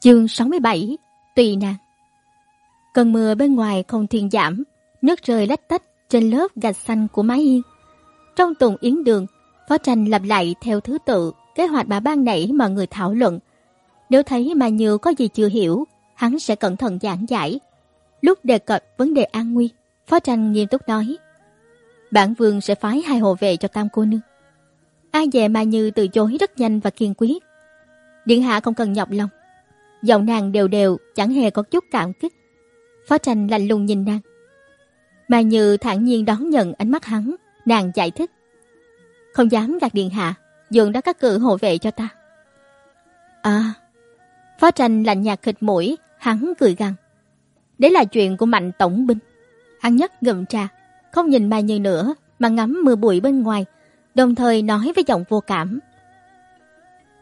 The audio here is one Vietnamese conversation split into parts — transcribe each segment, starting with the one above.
Chương 67 Tùy nàng Cơn mưa bên ngoài không thiền giảm, nước rơi lách tách trên lớp gạch xanh của mái hiên. Trong tùng yến đường, Phó Tranh lặp lại theo thứ tự kế hoạch bà ban nãy mà người thảo luận. Nếu thấy mà Như có gì chưa hiểu, hắn sẽ cẩn thận giảng giải. Lúc đề cập vấn đề an nguy, Phó Tranh nghiêm túc nói. Bản vương sẽ phái hai hộ vệ cho tam cô nương. Ai về mà Như từ chối rất nhanh và kiên quyết. Điện hạ không cần nhọc lòng. Giọng nàng đều đều, chẳng hề có chút cảm kích. Phó tranh lạnh lùng nhìn nàng. Mà Như thản nhiên đón nhận ánh mắt hắn, nàng giải thích. Không dám gạt điện hạ, dường đã các cử hộ vệ cho ta. À, phó tranh lạnh nhạt khịt mũi, hắn cười gằn. Đấy là chuyện của mạnh tổng binh. Hắn nhất ngậm trà, không nhìn Mai Như nữa mà ngắm mưa bụi bên ngoài, đồng thời nói với giọng vô cảm.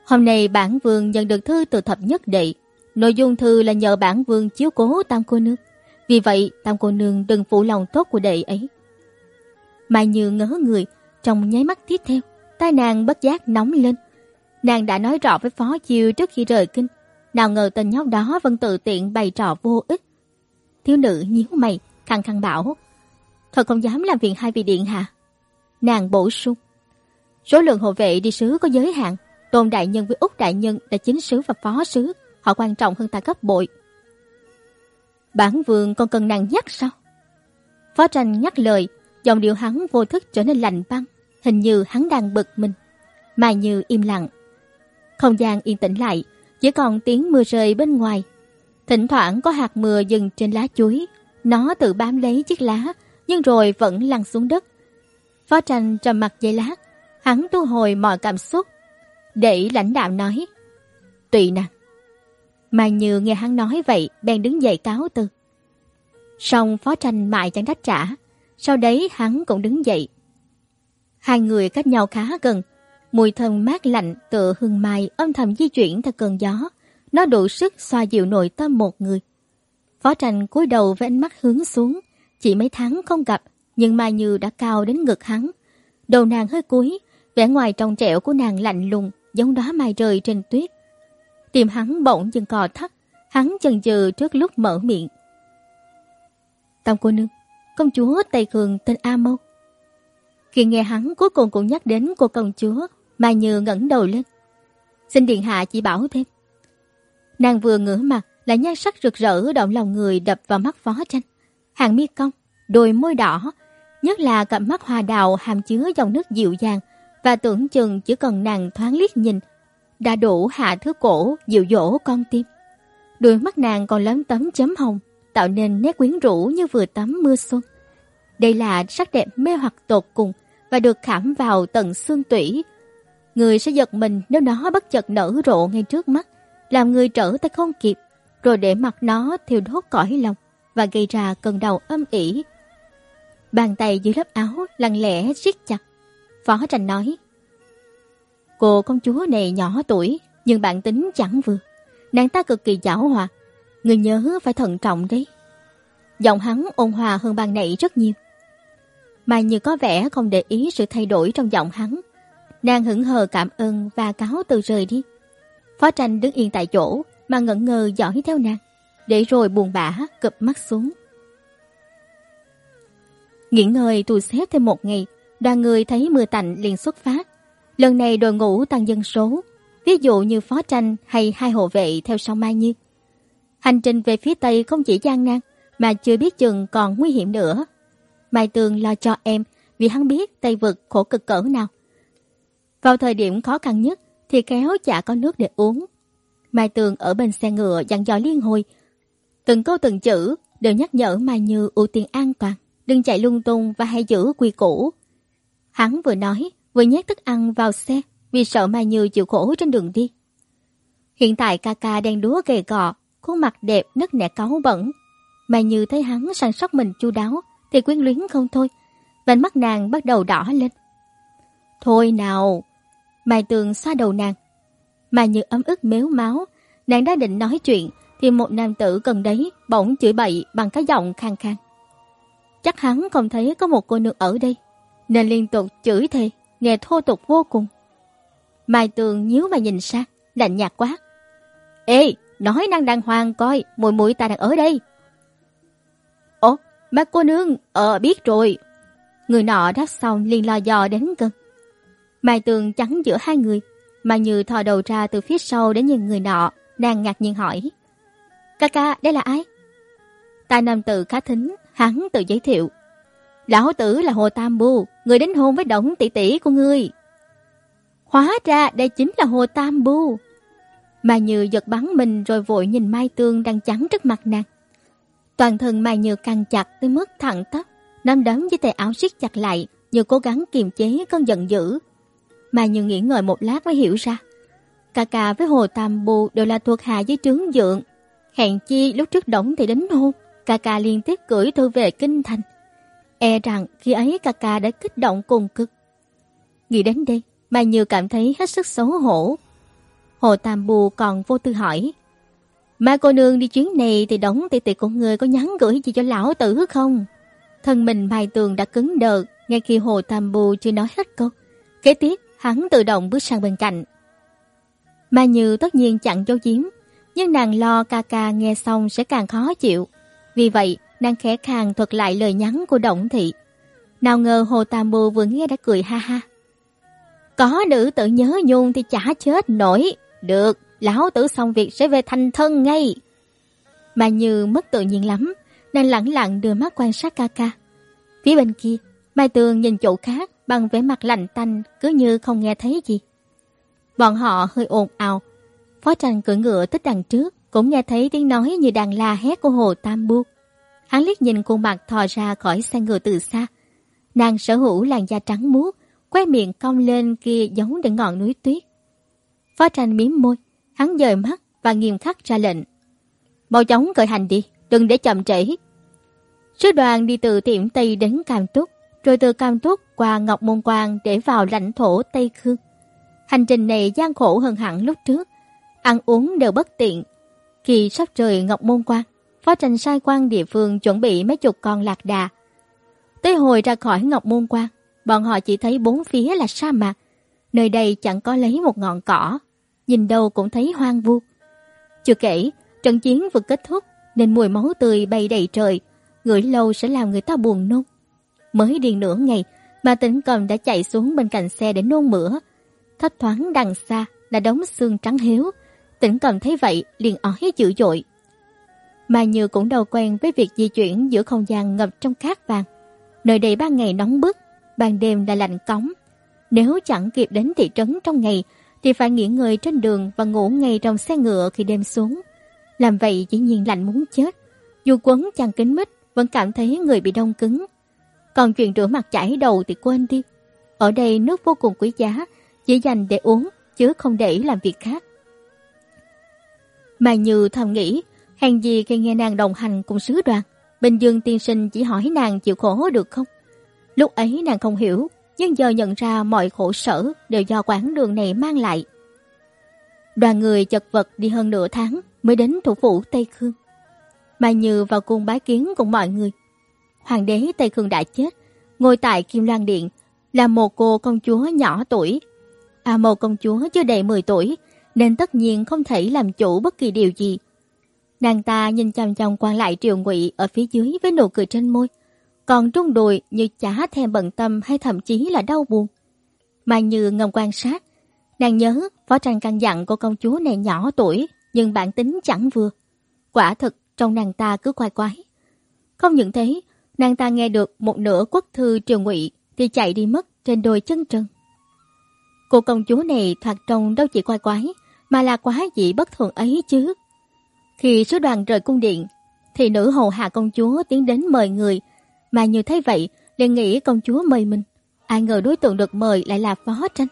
Hôm nay bản vương nhận được thư từ thập nhất đệ. Nội dung thư là nhờ bản vương chiếu cố tam cô nương. Vì vậy, tam cô nương đừng phụ lòng tốt của đệ ấy. Mai Như ngớ người, trong nháy mắt tiếp theo, tai nàng bất giác nóng lên. Nàng đã nói rõ với Phó Chiêu trước khi rời kinh. Nào ngờ tên nhóc đó vẫn tự tiện bày trò vô ích. Thiếu nữ nhíu mày, khăng khăng bảo. Thật không dám làm việc hai vị điện hạ. Nàng bổ sung. Số lượng hộ vệ đi sứ có giới hạn. Tôn đại nhân với Úc đại nhân là chính sứ và phó sứ. Họ quan trọng hơn ta gấp bội. Bản vương còn cần nàng nhắc sao? Phó tranh nhắc lời, dòng điệu hắn vô thức trở nên lạnh băng, hình như hắn đang bực mình. Mai Như im lặng. Không gian yên tĩnh lại, chỉ còn tiếng mưa rơi bên ngoài. Thỉnh thoảng có hạt mưa dừng trên lá chuối, nó tự bám lấy chiếc lá, nhưng rồi vẫn lăn xuống đất. Phó tranh trầm mặt dây lát, hắn thu hồi mọi cảm xúc. Để lãnh đạo nói, tùy nàng mà Như nghe hắn nói vậy, bèn đứng dậy cáo từ. Xong phó tranh mãi chẳng đáp trả, sau đấy hắn cũng đứng dậy. Hai người cách nhau khá gần, mùi thơm mát lạnh tựa hương mai âm thầm di chuyển theo cơn gió, nó đủ sức xoa dịu nội tâm một người. Phó tranh cúi đầu với ánh mắt hướng xuống, chỉ mấy tháng không gặp, nhưng Mai Như đã cao đến ngực hắn. Đầu nàng hơi cúi, vẻ ngoài trong trẻo của nàng lạnh lùng, giống đóa mai rơi trên tuyết. Tim hắn bỗng dừng cò thắt, hắn chần chừ trước lúc mở miệng. Tam cô nương, công chúa Tây cường tên A Mâu. Khi nghe hắn cuối cùng cũng nhắc đến cô công chúa, Mai Như ngẩng đầu lên. Xin điện hạ chỉ bảo thêm. Nàng vừa ngửa mặt là nhan sắc rực rỡ động lòng người đập vào mắt phó tranh. Hàng mi cong, đôi môi đỏ, nhất là cặp mắt hoa đào hàm chứa dòng nước dịu dàng và tưởng chừng chỉ cần nàng thoáng liếc nhìn đã đủ hạ thứ cổ dịu dỗ con tim. Đôi mắt nàng còn lấm tấm chấm hồng, tạo nên nét quyến rũ như vừa tắm mưa xuân. Đây là sắc đẹp mê hoặc tột cùng và được khảm vào tận xương tủy. Người sẽ giật mình nếu nó bất chợt nở rộ ngay trước mắt, làm người trở tay không kịp, rồi để mặt nó thiêu đốt cõi lòng và gây ra cơn đau âm ỉ. Bàn tay dưới lớp áo lặng lẽ siết chặt. Phó Tranh nói, Cô công chúa này nhỏ tuổi, nhưng bản tính chẳng vừa. Nàng ta cực kỳ giảo hòa. Người nhớ phải thận trọng đấy. Giọng hắn ôn hòa hơn ban nãy rất nhiều. Mà như có vẻ không để ý sự thay đổi trong giọng hắn. Nàng hững hờ cảm ơn và cáo từ rời đi. Phó tranh đứng yên tại chỗ mà ngẩn ngơ dõi theo nàng. Để rồi buồn bã cụp mắt xuống. Nghỉ ngơi tù xếp thêm một ngày, đoàn người thấy mưa tạnh liền xuất phát. Lần này đội ngũ tăng dân số, ví dụ như phó tranh hay hai hộ vệ theo sau Mai Như. Hành trình về phía Tây không chỉ gian nan, mà chưa biết chừng còn nguy hiểm nữa. Mai Tường lo cho em vì hắn biết Tây Vực khổ cực cỡ nào. Vào thời điểm khó khăn nhất thì kéo chả có nước để uống. Mai Tường ở bên xe ngựa dặn dò liên hồi. Từng câu từng chữ đều nhắc nhở Mai Như ưu tiên an toàn, đừng chạy lung tung và hãy giữ quy củ. Hắn vừa nói, vừa nhét thức ăn vào xe vì sợ Mai Như chịu khổ trên đường đi. Hiện tại ca ca đang đúa gầy gò, khuôn mặt đẹp nứt nẻ cáu bẩn. Mai Như thấy hắn săn sóc mình chu đáo thì quyến luyến không thôi. Vành mắt nàng bắt đầu đỏ lên. Thôi nào! Mai Tường xoa đầu nàng. Mai Như ấm ức méo máu. Nàng đã định nói chuyện thì một nam tử gần đấy bỗng chửi bậy bằng cái giọng khang khang. Chắc hắn không thấy có một cô nương ở đây nên liên tục chửi thề nghe thô tục vô cùng. Mai Tường nhíu mà nhìn sang, lạnh nhạt quá. Ê, nói năng đàng hoàng coi, mùi mũi ta đang ở đây. Ồ, má cô nương, ờ biết rồi. Người nọ đáp xong liền lo dò đến gần. Mai tường chắn giữa hai người, mà như thò đầu ra từ phía sau để nhìn người nọ, đang ngạc nhiên hỏi. Ca ca, đây là ai? Ta nam tự khá thính, hắn tự giới thiệu. Lão tử là Hồ Tam Bu, người đến hôn với đổng tỷ tỷ của ngươi. Hóa ra đây chính là Hồ Tam Bu. Mà Như giật bắn mình rồi vội nhìn Mai Tương đang trắng trước mặt nàng. Toàn thân Mai Như căng chặt tới mức thẳng tắp, nắm đấm với tay áo siết chặt lại, như cố gắng kiềm chế cơn giận dữ. Mai Như nghĩ ngợi một lát mới hiểu ra. Cà cà với Hồ Tam Bu đều là thuộc hạ với trướng dượng. Hẹn chi lúc trước đổng thì đến hôn, cà cà liên tiếp gửi thư về kinh thành. E rằng khi ấy ca ca đã kích động cùng cực. Nghĩ đến đây, Mai Như cảm thấy hết sức xấu hổ. Hồ Tam Bù còn vô tư hỏi. Mai cô nương đi chuyến này thì đóng tỷ tỷ của người có nhắn gửi gì cho lão tử không? Thân mình Mai Tường đã cứng đờ ngay khi Hồ Tam Bù chưa nói hết câu. Kế tiếp, hắn tự động bước sang bên cạnh. Mai Như tất nhiên chặn dấu giếm, nhưng nàng lo ca ca nghe xong sẽ càng khó chịu. Vì vậy, nàng khẽ khàng thuật lại lời nhắn của Động Thị. Nào ngờ Hồ Tam Bù vừa nghe đã cười ha ha. Có nữ tự nhớ nhung thì chả chết nổi. Được, lão tử xong việc sẽ về thành thân ngay. Mà như mất tự nhiên lắm, nên lặng lặng đưa mắt quan sát ca ca. Phía bên kia, Mai Tường nhìn chỗ khác bằng vẻ mặt lạnh tanh cứ như không nghe thấy gì. Bọn họ hơi ồn ào. Phó tranh cưỡi ngựa tích đằng trước cũng nghe thấy tiếng nói như đàn la hét của Hồ Tam Bu. Hắn liếc nhìn khuôn mặt thò ra khỏi xe ngựa từ xa. Nàng sở hữu làn da trắng muốt, quay miệng cong lên kia giống đến ngọn núi tuyết. Phó tranh miếm môi, hắn dời mắt và nghiêm khắc ra lệnh. Mau chóng cởi hành đi, đừng để chậm trễ. Sứ đoàn đi từ tiệm Tây đến Cam Túc, rồi từ Cam Túc qua Ngọc Môn Quang để vào lãnh thổ Tây Khương. Hành trình này gian khổ hơn hẳn lúc trước, ăn uống đều bất tiện. Khi sắp rời Ngọc Môn Quang, phó tranh sai quan địa phương chuẩn bị mấy chục con lạc đà. Tới hồi ra khỏi Ngọc Môn Quan, bọn họ chỉ thấy bốn phía là sa mạc. Nơi đây chẳng có lấy một ngọn cỏ, nhìn đâu cũng thấy hoang vu. Chưa kể, trận chiến vừa kết thúc nên mùi máu tươi bay đầy trời, ngửi lâu sẽ làm người ta buồn nôn. Mới đi nửa ngày mà tỉnh cầm đã chạy xuống bên cạnh xe để nôn mửa. Thấp thoáng đằng xa là đống xương trắng hiếu. Tỉnh cầm thấy vậy liền ói dữ dội. Mà Như cũng đầu quen với việc di chuyển giữa không gian ngập trong cát vàng. Nơi đây ban ngày nóng bức, ban đêm là lạnh cống. Nếu chẳng kịp đến thị trấn trong ngày, thì phải nghỉ ngơi trên đường và ngủ ngay trong xe ngựa khi đêm xuống. Làm vậy chỉ nhiên lạnh muốn chết. Dù quấn chăn kính mít, vẫn cảm thấy người bị đông cứng. Còn chuyện rửa mặt chảy đầu thì quên đi. Ở đây nước vô cùng quý giá, chỉ dành để uống, chứ không để làm việc khác. Mà Như thầm nghĩ, hàng gì khi nghe nàng đồng hành cùng sứ đoàn, Bình Dương tiên sinh chỉ hỏi nàng chịu khổ được không? Lúc ấy nàng không hiểu, nhưng giờ nhận ra mọi khổ sở đều do quãng đường này mang lại. Đoàn người chật vật đi hơn nửa tháng mới đến thủ phủ Tây Khương. Mai Như vào cung bái kiến cùng mọi người. Hoàng đế Tây Khương đã chết, ngồi tại Kim Loan Điện là một cô công chúa nhỏ tuổi. À một công chúa chưa đầy 10 tuổi, nên tất nhiên không thể làm chủ bất kỳ điều gì. Nàng ta nhìn chằm chằm quan lại triều ngụy ở phía dưới với nụ cười trên môi còn trung đùi như chả thèm bận tâm hay thậm chí là đau buồn. Mà như ngầm quan sát, nàng nhớ phó tranh căn dặn của công chúa này nhỏ tuổi nhưng bản tính chẳng vừa. Quả thực trong nàng ta cứ quay quái. Không những thế, nàng ta nghe được một nửa quốc thư triều ngụy thì chạy đi mất trên đôi chân trần. Cô công chúa này thoạt trông đâu chỉ quay quái, mà là quá dị bất thường ấy chứ. Khi sứ đoàn rời cung điện, thì nữ hầu hạ công chúa tiến đến mời người mà như thấy vậy, liền nghĩ công chúa mời mình. Ai ngờ đối tượng được mời lại là phó tranh.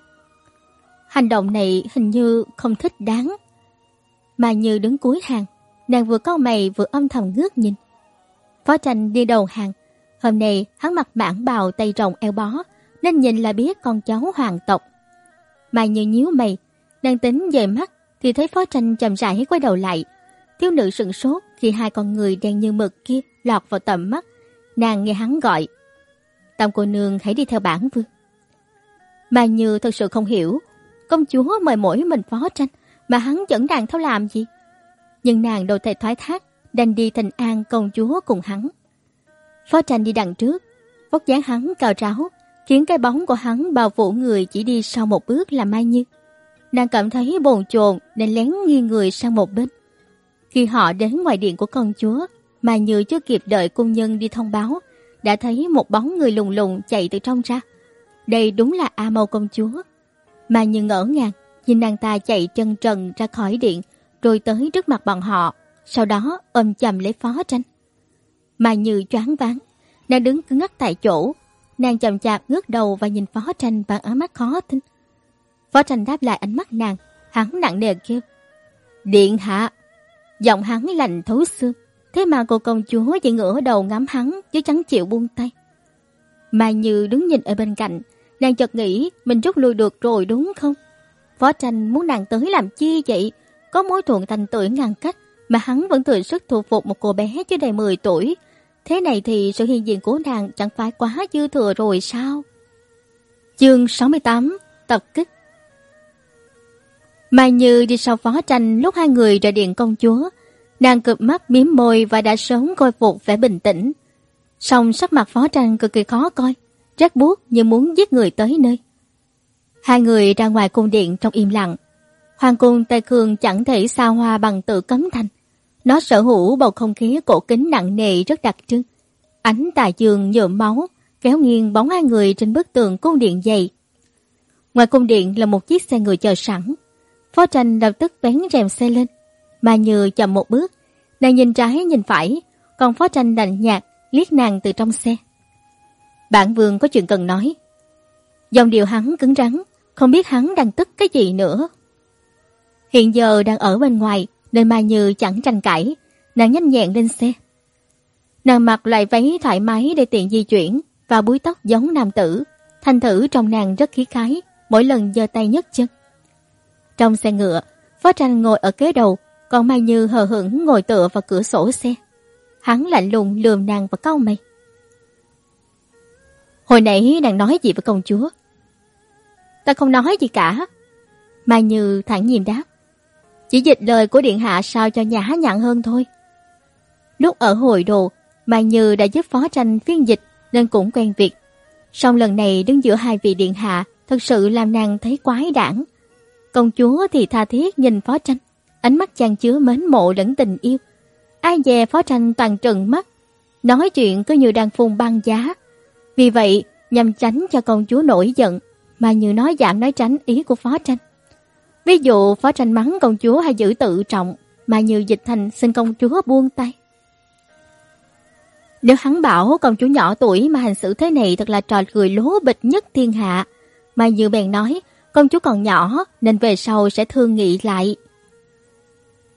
Hành động này hình như không thích đáng. Mà như đứng cuối hàng, nàng vừa cau mày vừa âm thầm ngước nhìn. Phó tranh đi đầu hàng. Hôm nay hắn mặc mãn bào tay rồng eo bó, nên nhìn là biết con cháu hoàng tộc. Mà như nhíu mày, đang tính về mắt thì thấy phó tranh chậm rãi quay đầu lại. Thiếu nữ sừng sốt khi hai con người đen như mực kia lọt vào tầm mắt, Nàng nghe hắn gọi. Tam cô nương hãy đi theo bản vương. Mà như thật sự không hiểu. Công chúa mời mỗi mình phó tranh, mà hắn dẫn nàng theo làm gì? nhưng nàng đâu thể thoái thác, đành đi thành an công chúa cùng hắn. Phó tranh đi đằng trước, vóc dáng hắn cao ráo, khiến cái bóng của hắn bao phủ người chỉ đi sau một bước là Mai Như. Nàng cảm thấy bồn chồn nên lén nghiêng người sang một bên. Khi họ đến ngoài điện của công chúa, mà Như chưa kịp đợi cung nhân đi thông báo, đã thấy một bóng người lùng lùng chạy từ trong ra. Đây đúng là A Mâu công chúa. mà Như ngỡ ngàng, nhìn nàng ta chạy chân trần ra khỏi điện, rồi tới trước mặt bọn họ, sau đó ôm chầm lấy phó tranh. mà Như choáng váng, nàng đứng cứng ngắc tại chỗ, nàng chậm chạp ngước đầu và nhìn phó tranh bằng ánh mắt khó tin. Phó tranh đáp lại ánh mắt nàng, hắn nặng nề kêu. Điện hạ! Giọng hắn lạnh thấu xương. Thế mà cô công chúa chỉ ngửa đầu ngắm hắn chứ chẳng chịu buông tay. Mai Như đứng nhìn ở bên cạnh, nàng chợt nghĩ mình rút lui được rồi đúng không? Phó tranh muốn nàng tới làm chi vậy? Có mối thuận thành tuổi ngàn cách mà hắn vẫn thừa sức thu phục một cô bé chưa đầy 10 tuổi. Thế này thì sự hiện diện của nàng chẳng phải quá dư thừa rồi sao? Chương 68 Tập kích Mai Như đi sau phó tranh lúc hai người rời điện công chúa. Nàng cụp mắt miếm môi và đã sớm khôi phục vẻ bình tĩnh. Song sắc mặt phó tranh cực kỳ khó coi, rét buốt như muốn giết người tới nơi. Hai người ra ngoài cung điện trong im lặng. Hoàng cung Tây Khương chẳng thể xa hoa bằng tự cấm thành. Nó sở hữu bầu không khí cổ kính nặng nề rất đặc trưng. Ánh tà dương nhuộm máu, kéo nghiêng bóng hai người trên bức tường cung điện dày. Ngoài cung điện là một chiếc xe người chờ sẵn. Phó tranh lập tức bén rèm xe lên. Mà như chậm một bước, nàng nhìn trái nhìn phải, còn phó tranh đành nhạt liếc nàng từ trong xe. Bản vương có chuyện cần nói. Dòng điệu hắn cứng rắn, không biết hắn đang tức cái gì nữa. Hiện giờ đang ở bên ngoài, nên Mai Như chẳng tranh cãi, nàng nhanh nhẹn lên xe. Nàng mặc loại váy thoải mái để tiện di chuyển và búi tóc giống nam tử. Thanh thử trong nàng rất khí khái, mỗi lần giơ tay nhấc chân. Trong xe ngựa, Phó Tranh ngồi ở kế đầu, còn Mai Như hờ hững ngồi tựa vào cửa sổ xe. Hắn lạnh lùng lườm nàng và cau mày. Hồi nãy nàng nói gì với công chúa? Ta không nói gì cả. Mai Như thẳng nhiên đáp. Chỉ dịch lời của Điện Hạ sao cho nhã nhặn hơn thôi. Lúc ở hồi đồ, Mai Như đã giúp phó tranh phiên dịch nên cũng quen việc. Song lần này đứng giữa hai vị Điện Hạ thật sự làm nàng thấy quái đản. Công chúa thì tha thiết nhìn phó tranh, ánh mắt chàng chứa mến mộ lẫn tình yêu. Ai dè phó tranh toàn trừng mắt, nói chuyện cứ như đang phun băng giá. Vì vậy, nhằm tránh cho công chúa nổi giận, mà như nói giảm nói tránh ý của phó tranh. Ví dụ phó tranh mắng công chúa hay giữ tự trọng, mà như dịch thành xin công chúa buông tay. Nếu hắn bảo công chúa nhỏ tuổi mà hành xử thế này thật là trò cười lố bịch nhất thiên hạ, mà như bèn nói công chúa còn nhỏ nên về sau sẽ thương nghị lại.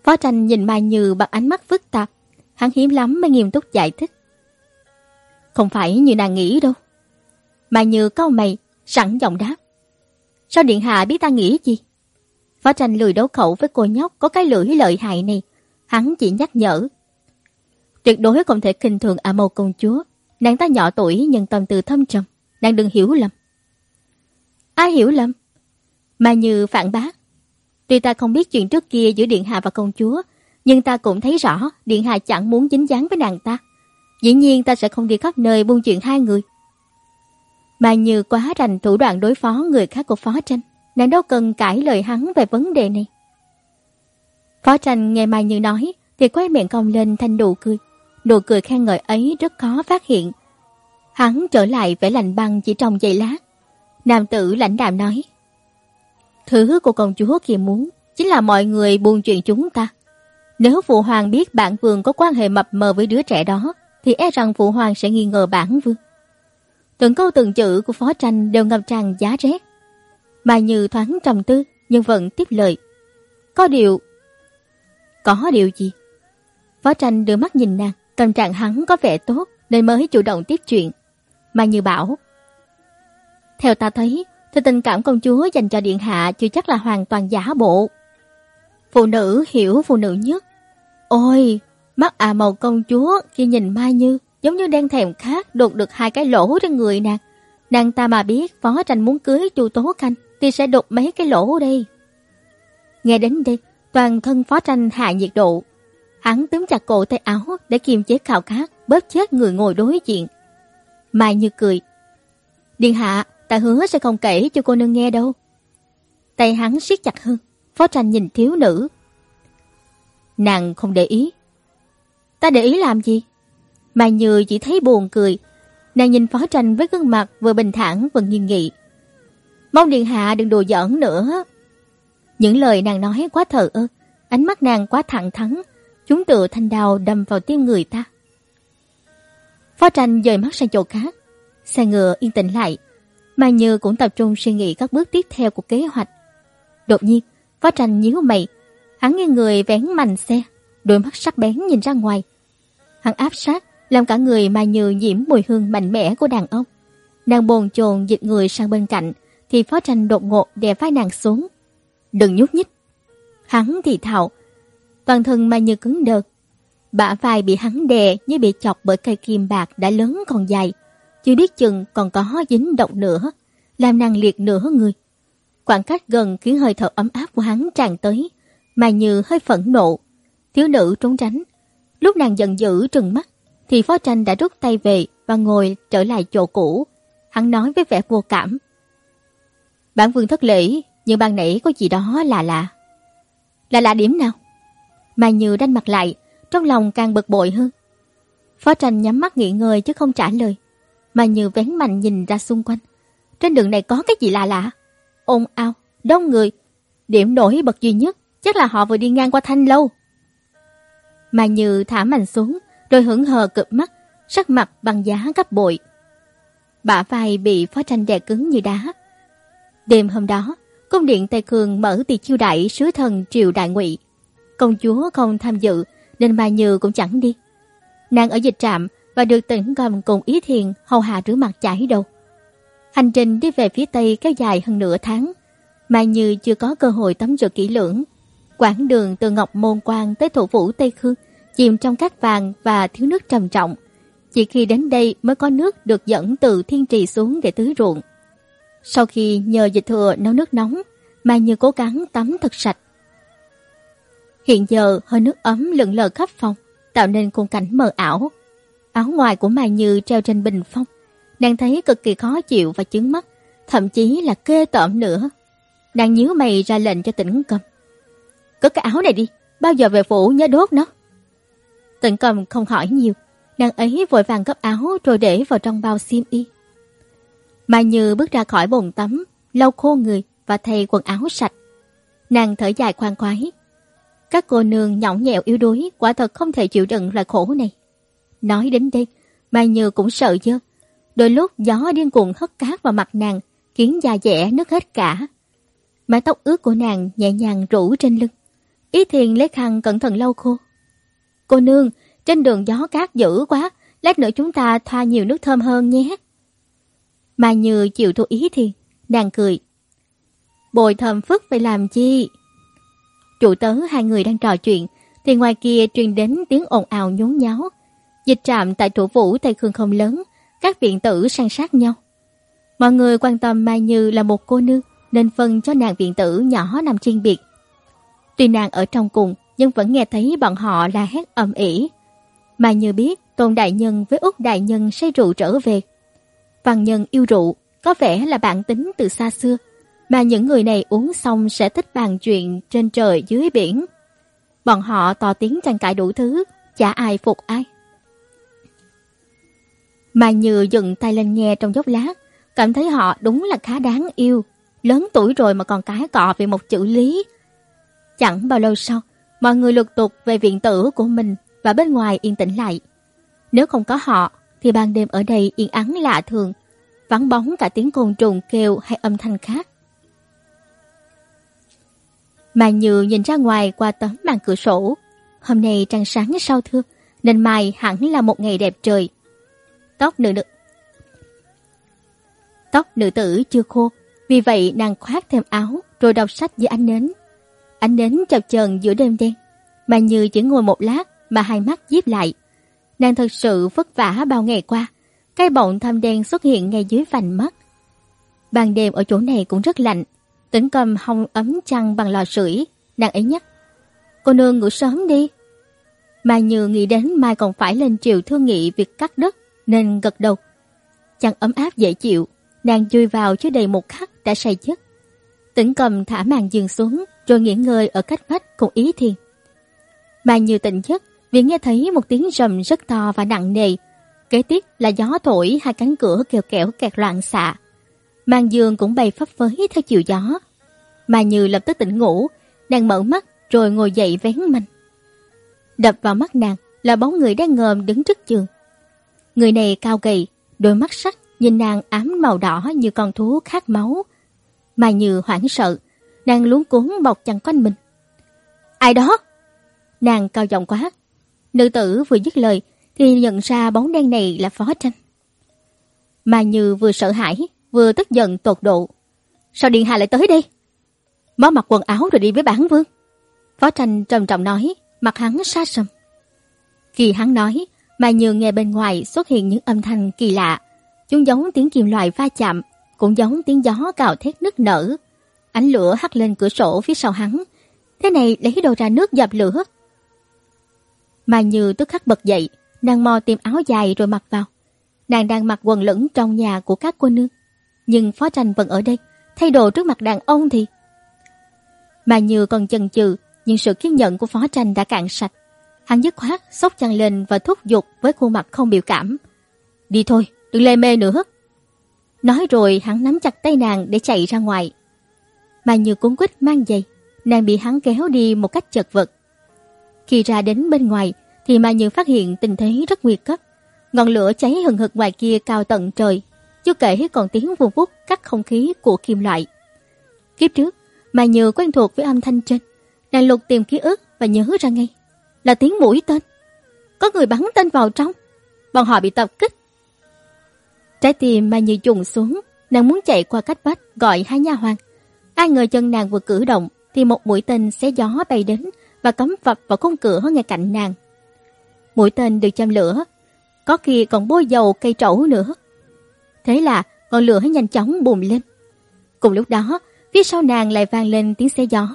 Phó tranh nhìn Mai Như bằng ánh mắt phức tạp, hắn hiếm lắm mới nghiêm túc giải thích. Không phải như nàng nghĩ đâu. Mai Như cau mày, sẵn giọng đáp. Sao Điện Hạ biết ta nghĩ gì? Phó tranh lười đấu khẩu với cô nhóc có cái lưỡi lợi hại này. Hắn chỉ nhắc nhở. Tuyệt đối không thể kinh thường A Mâu công chúa. Nàng ta nhỏ tuổi nhưng tâm tư thâm trầm. Nàng đừng hiểu lầm. Ai hiểu lầm? Mà như phản bác. Tuy ta không biết chuyện trước kia giữa Điện Hạ và công chúa, nhưng ta cũng thấy rõ Điện Hạ chẳng muốn dính dáng với nàng ta. Dĩ nhiên ta sẽ không đi khắp nơi buôn chuyện hai người. Mà như quá rành thủ đoạn đối phó người khác của Phó Tranh, nàng đâu cần cãi lời hắn về vấn đề này. Phó Tranh nghe Mai Như nói, thì quay miệng cong lên thanh nụ cười. Nụ cười khen ngợi ấy rất khó phát hiện. Hắn trở lại vẻ lạnh băng chỉ trong giây lát. Nam tử lãnh đạm nói. Thứ của công chúa kia muốn chính là mọi người buôn chuyện chúng ta. Nếu phụ hoàng biết bản vương có quan hệ mập mờ với đứa trẻ đó, thì e rằng phụ hoàng sẽ nghi ngờ bản vương. Từng câu từng chữ của phó tranh đều ngập tràn giá rét. Mà như thoáng trầm tư, nhưng vẫn tiếp lời. Có điều... Có điều gì? Phó tranh đưa mắt nhìn nàng, tâm trạng hắn có vẻ tốt nên mới chủ động tiếp chuyện. Mà như bảo. Theo ta thấy, thì tình cảm công chúa dành cho điện hạ chưa chắc là hoàn toàn giả bộ. Phụ nữ hiểu phụ nữ nhất. Ôi, mắt à màu công chúa khi nhìn Mai Như giống như đang thèm khát đột được hai cái lỗ trên người nàng. Nàng ta mà biết phó tranh muốn cưới chu Tố Khanh thì sẽ đột mấy cái lỗ đây. Nghe đến đây, toàn thân phó tranh hạ nhiệt độ, Hắn túm chặt cổ tay áo để kiềm chế khảo khát, bớt chết người ngồi đối diện. Mai Như cười. Điện hạ, ta hứa sẽ không kể cho cô nương nghe đâu. Tay hắn siết chặt hơn, phó tranh nhìn thiếu nữ. Nàng không để ý. Ta để ý làm gì? mà Như chỉ thấy buồn cười. Nàng nhìn phó tranh với gương mặt vừa bình thản vừa nghiêm nghị. Mong điện hạ đừng đùa giỡn nữa. Những lời nàng nói quá thờ ơ, ánh mắt nàng quá thẳng thắn, chúng tựa thanh đào đâm vào tim người ta. Phó tranh dời mắt sang chỗ khác, xe ngựa yên tĩnh lại, mà Như cũng tập trung suy nghĩ các bước tiếp theo của kế hoạch. Đột nhiên, Phó tranh nhíu mày, hắn nghiêng người vén mành xe, đôi mắt sắc bén nhìn ra ngoài. Hắn áp sát, làm cả người mà Như nhiễm mùi hương mạnh mẽ của đàn ông. Nàng bồn chồn dịch người sang bên cạnh, thì Phó tranh đột ngột đè vai nàng xuống. Đừng nhúc nhích. Hắn thì thào, toàn thân mà Như cứng đờ, Bả vai bị hắn đè như bị chọc bởi cây kim bạc đã lớn còn dài. Chưa biết chừng còn có dính độc nữa, làm nàng liệt nửa người. Khoảng cách gần khiến hơi thở ấm áp của hắn tràn tới, mà như hơi phẫn nộ. Thiếu nữ trốn tránh. Lúc nàng giận dữ trừng mắt, thì phó tranh đã rút tay về và ngồi trở lại chỗ cũ. Hắn nói với vẻ vô cảm. Bản vương thất lễ, nhưng ban nãy có gì đó là lạ. Là lạ điểm nào? Mà như đanh mặt lại, trong lòng càng bực bội hơn. Phó tranh nhắm mắt nghỉ ngơi chứ không trả lời, mà như vén mạnh nhìn ra xung quanh. Trên đường này có cái gì lạ lạ? Ồn ào, đông người. Điểm nổi bật duy nhất chắc là họ vừa đi ngang qua thanh lâu. Mà như thả mạnh xuống, rồi hững hờ cực mắt, sắc mặt bằng giá gấp bội. Bả vai bị phó tranh đè cứng như đá. Đêm hôm đó, cung điện Tây Cường mở tiệc chiêu đại sứ thần triều đại ngụy. Công chúa không tham dự nên Mai Như cũng chẳng đi. Nàng ở dịch trạm và được tỉnh cầm cùng Ý Thiền hầu hạ rửa mặt chải đầu. Hành trình đi về phía Tây kéo dài hơn nửa tháng. mà Như chưa có cơ hội tắm rửa kỹ lưỡng. Quãng đường từ Ngọc Môn Quan tới thủ phủ Tây Khương chìm trong cát vàng và thiếu nước trầm trọng. Chỉ khi đến đây mới có nước được dẫn từ thiên trì xuống để tưới ruộng. Sau khi nhờ dịch thừa nấu nước nóng, mà Như cố gắng tắm thật sạch Hiện giờ hơi nước ấm lượn lờ khắp phòng, tạo nên khung cảnh mờ ảo. Áo ngoài của Mai Như treo trên bình phong, nàng thấy cực kỳ khó chịu và chướng mắt, thậm chí là kê tởm nữa. Nàng nhíu mày ra lệnh cho tỉnh cầm. Cất cái áo này đi, bao giờ về phủ nhớ đốt nó. Tỉnh cầm không hỏi nhiều, nàng ấy vội vàng gấp áo rồi để vào trong bao xiêm y. Mai Như bước ra khỏi bồn tắm, lau khô người và thay quần áo sạch. Nàng thở dài khoan khoái, các cô nương nhõng nhẹo yếu đuối quả thật không thể chịu đựng loại khổ này. Nói đến đây, Mai Như cũng sợ dơ. Đôi lúc gió điên cuồng hất cát vào mặt nàng, khiến da dẻ nứt hết cả. Mái tóc ướt của nàng nhẹ nhàng rủ trên lưng. Ý thiền lấy khăn cẩn thận lau khô. Cô nương, trên đường gió cát dữ quá, lát nữa chúng ta thoa nhiều nước thơm hơn nhé. Mai Như chịu thua ý thiền, nàng cười. Bồi thầm phức phải làm chi? Chủ tớ hai người đang trò chuyện, thì ngoài kia truyền đến tiếng ồn ào nhốn nháo. Dịch trạm tại thủ vũ Tây Khương không lớn, các viện tử san sát nhau. Mọi người quan tâm Mai Như là một cô nương, nên phân cho nàng viện tử nhỏ nằm riêng biệt. Tuy nàng ở trong cùng, nhưng vẫn nghe thấy bọn họ la hét ầm ĩ. Mai Như biết Tôn Đại Nhân với Úc Đại Nhân say rượu trở về. Văn Nhân yêu rượu, có vẻ là bản tính từ xa xưa, mà những người này uống xong sẽ thích bàn chuyện trên trời dưới biển. Bọn họ to tiếng tranh cãi đủ thứ, chả ai phục ai. Mà Như dựng tay lên nghe trong dốc lát, cảm thấy họ đúng là khá đáng yêu. Lớn tuổi rồi mà còn cái cọ về một chữ lý. Chẳng bao lâu sau, mọi người lục tục về viện tử của mình và bên ngoài yên tĩnh lại. Nếu không có họ, thì ban đêm ở đây yên ắng lạ thường, vắng bóng cả tiếng côn trùng kêu hay âm thanh khác. Mai Như nhìn ra ngoài qua tấm màn cửa sổ. Hôm nay trăng sáng sao thưa, nên mai hẳn là một ngày đẹp trời. Tóc nữ nữ Tóc nữ tử chưa khô, vì vậy nàng khoác thêm áo rồi đọc sách với ánh nến. Ánh nến chập chờn giữa đêm đen, mà Như chỉ ngồi một lát mà hai mắt díp lại. Nàng thật sự vất vả bao ngày qua, cái bọng thâm đen xuất hiện ngay dưới vành mắt. Ban đêm ở chỗ này cũng rất lạnh, Tỉnh cầm hong ấm chăn bằng lò sưởi, nàng ấy nhắc. Cô nương ngủ sớm đi. Mà Như nghĩ đến mai còn phải lên triều thương nghị việc cắt đất nên gật đầu. Chăn ấm áp dễ chịu, nàng chui vào chưa đầy một khắc đã say giấc. Tỉnh cầm thả màn giường xuống rồi nghỉ ngơi ở cách vách cùng ý thiền. Mà nhiều tỉnh giấc vì nghe thấy một tiếng rầm rất to và nặng nề. Kế tiếp là gió thổi hai cánh cửa kêu kẹo kẹt loạn xạ. Màn giường cũng bay phấp phới theo chiều gió. Mà Như lập tức tỉnh ngủ, nàng mở mắt rồi ngồi dậy vén manh. Đập vào mắt nàng là bóng người đang ngờm đứng trước giường. Người này cao gầy, đôi mắt sắc nhìn nàng ám màu đỏ như con thú khát máu. Mà Như hoảng sợ, nàng luống cuốn bọc chăn quanh mình. Ai đó? Nàng cao giọng quát. Nữ tử vừa dứt lời thì nhận ra bóng đen này là phó tranh. Mà Như vừa sợ hãi, vừa tức giận tột độ. Sao Điện Hạ lại tới đây? Mó mặc quần áo rồi đi với bản vương. Phó tranh trầm trọng nói, mặt hắn xa sầm. Khi hắn nói, mà như nghe bên ngoài xuất hiện những âm thanh kỳ lạ. Chúng giống tiếng kim loại va chạm, cũng giống tiếng gió cào thét nức nở. Ánh lửa hắt lên cửa sổ phía sau hắn. Thế này lấy đồ ra nước dập lửa. Mà như tức khắc bật dậy, nàng mò tìm áo dài rồi mặc vào. Nàng đang mặc quần lửng trong nhà của các cô nương. Nhưng phó tranh vẫn ở đây, thay đồ trước mặt đàn ông thì... Mà như còn chần chừ, nhưng sự kiên nhẫn của phó tranh đã cạn sạch. Hắn dứt khoát sốc chăn lên và thúc giục với khuôn mặt không biểu cảm. Đi thôi, đừng lê mê nữa. Nói rồi hắn nắm chặt tay nàng để chạy ra ngoài. Mà như cuốn quýt mang giày, nàng bị hắn kéo đi một cách chật vật. Khi ra đến bên ngoài thì Mai Như phát hiện tình thế rất nguy cấp. Ngọn lửa cháy hừng hực ngoài kia cao tận trời, chưa kể còn tiếng vun vút cắt không khí của kim loại. Kiếp trước, Mai Như quen thuộc với âm thanh trên, nàng lục tìm ký ức và nhớ ra ngay là tiếng mũi tên. Có người bắn tên vào trong, bọn họ bị tập kích. Trái tim Mai Như trùng xuống, nàng muốn chạy qua cách vách gọi hai nha hoàn. Ai ngờ chân nàng vừa cử động thì một mũi tên xé gió bay đến và cắm phập vào khung cửa ngay cạnh nàng. Mũi tên được châm lửa, có khi còn bôi dầu cây trẩu nữa. Thế là ngọn lửa nhanh chóng bùng lên. Cùng lúc đó, phía sau nàng lại vang lên tiếng xe gió.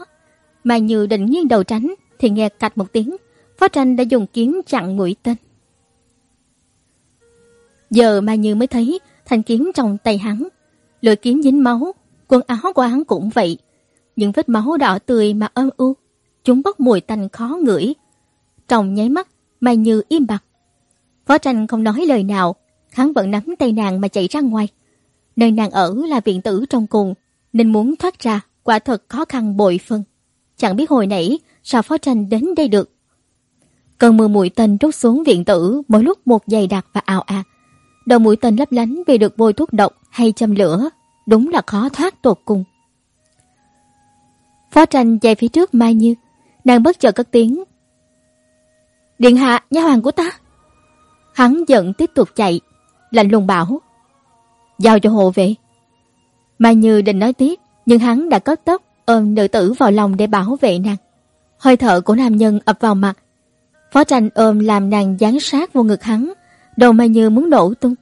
Mà như định nghiêng đầu tránh thì nghe cạch một tiếng, Phó Tranh đã dùng kiếm chặn mũi tên. Giờ mà như mới thấy thanh kiếm trong tay hắn, lưỡi kiếm dính máu, quần áo của hắn cũng vậy, những vết máu đỏ tươi mà âm u, chúng bốc mùi tanh khó ngửi. Trong nháy mắt, Mai Như im bặt. Phó tranh không nói lời nào, hắn vẫn nắm tay nàng mà chạy ra ngoài. Nơi nàng ở là viện tử trong cùng, nên muốn thoát ra quả thật khó khăn bội phân. Chẳng biết hồi nãy sao phó tranh đến đây được. Cơn mưa mũi tên trút xuống viện tử mỗi lúc một dày đặc và ào ạt. Đầu mũi tên lấp lánh vì được bôi thuốc độc hay châm lửa, đúng là khó thoát tột cùng. Phó tranh chạy phía trước Mai Như, nàng bất chợt cất tiếng. Điện hạ, nhà hoàng của ta. Hắn giận tiếp tục chạy, lạnh lùng bảo. Giao cho hộ vệ. Mai Như định nói tiếp, nhưng hắn đã cất tốc ôm nữ tử vào lòng để bảo vệ nàng. Hơi thở của nam nhân ập vào mặt. Phó tranh ôm làm nàng dán sát vô ngực hắn, đầu Mai Như muốn nổ tung.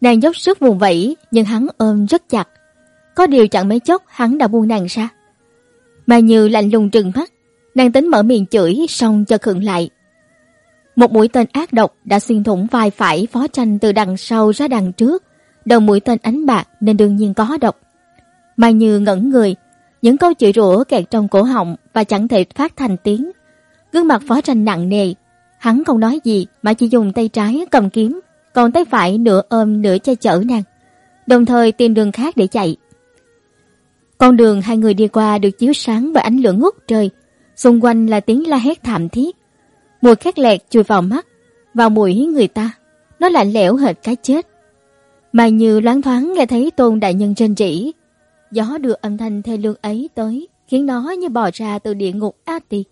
Nàng dốc sức vùng vẫy, nhưng hắn ôm rất chặt. Có điều chẳng mấy chốc hắn đã buông nàng ra. Mai Như lạnh lùng trừng mắt, nàng tính mở miệng chửi xong cho khựng lại. Một mũi tên ác độc đã xuyên thủng vai phải phó tranh từ đằng sau ra đằng trước, đầu mũi tên ánh bạc nên đương nhiên có độc. Mai Như ngẩn người, những câu chửi rủa kẹt trong cổ họng và chẳng thể phát thành tiếng. Gương mặt phó tranh nặng nề, hắn không nói gì mà chỉ dùng tay trái cầm kiếm, còn tay phải nửa ôm nửa che chở nàng, đồng thời tìm đường khác để chạy. Con đường hai người đi qua được chiếu sáng bởi ánh lửa ngút trời, xung quanh là tiếng la hét thảm thiết. Mùi khét lẹt chui vào mắt, vào mũi người ta, nó lạnh lẽo hệt cái chết. Mà như loáng thoáng nghe thấy tôn đại nhân trên rỉ, gió đưa âm thanh thê lương ấy tới, khiến nó như bò ra từ địa ngục A Tiệt.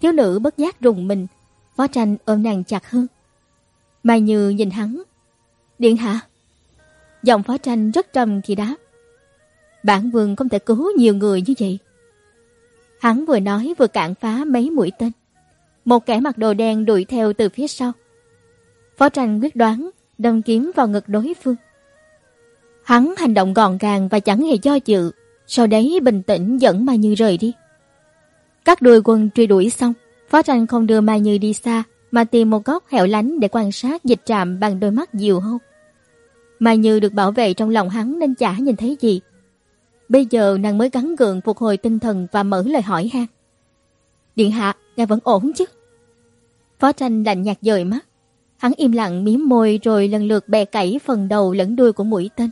Thiếu nữ bất giác rùng mình, phó tranh ôm nàng chặt hơn. Mai Như nhìn hắn. Điện hạ. Giọng phó tranh rất trầm khi đáp. Bản vương không thể cứu nhiều người như vậy. Hắn vừa nói vừa cản phá mấy mũi tên. Một kẻ mặc đồ đen đuổi theo từ phía sau. Phó tranh quyết đoán, đâm kiếm vào ngực đối phương. Hắn hành động gọn gàng và chẳng hề do dự, sau đấy bình tĩnh dẫn Mai như rời đi. Các đôi quân truy đuổi xong, Phó tranh không đưa Mai Như đi xa, mà tìm một góc hẻo lánh để quan sát dịch trạm bằng đôi mắt diều hâu. Mai Như được bảo vệ trong lòng hắn nên chả nhìn thấy gì. Bây giờ nàng mới gắn gượng phục hồi tinh thần và mở lời hỏi han. Điện hạ, ngài vẫn ổn chứ? Phó tranh lạnh nhạt dời mắt. Hắn im lặng miếm môi rồi lần lượt bè cẩy phần đầu lẫn đuôi của mũi tên.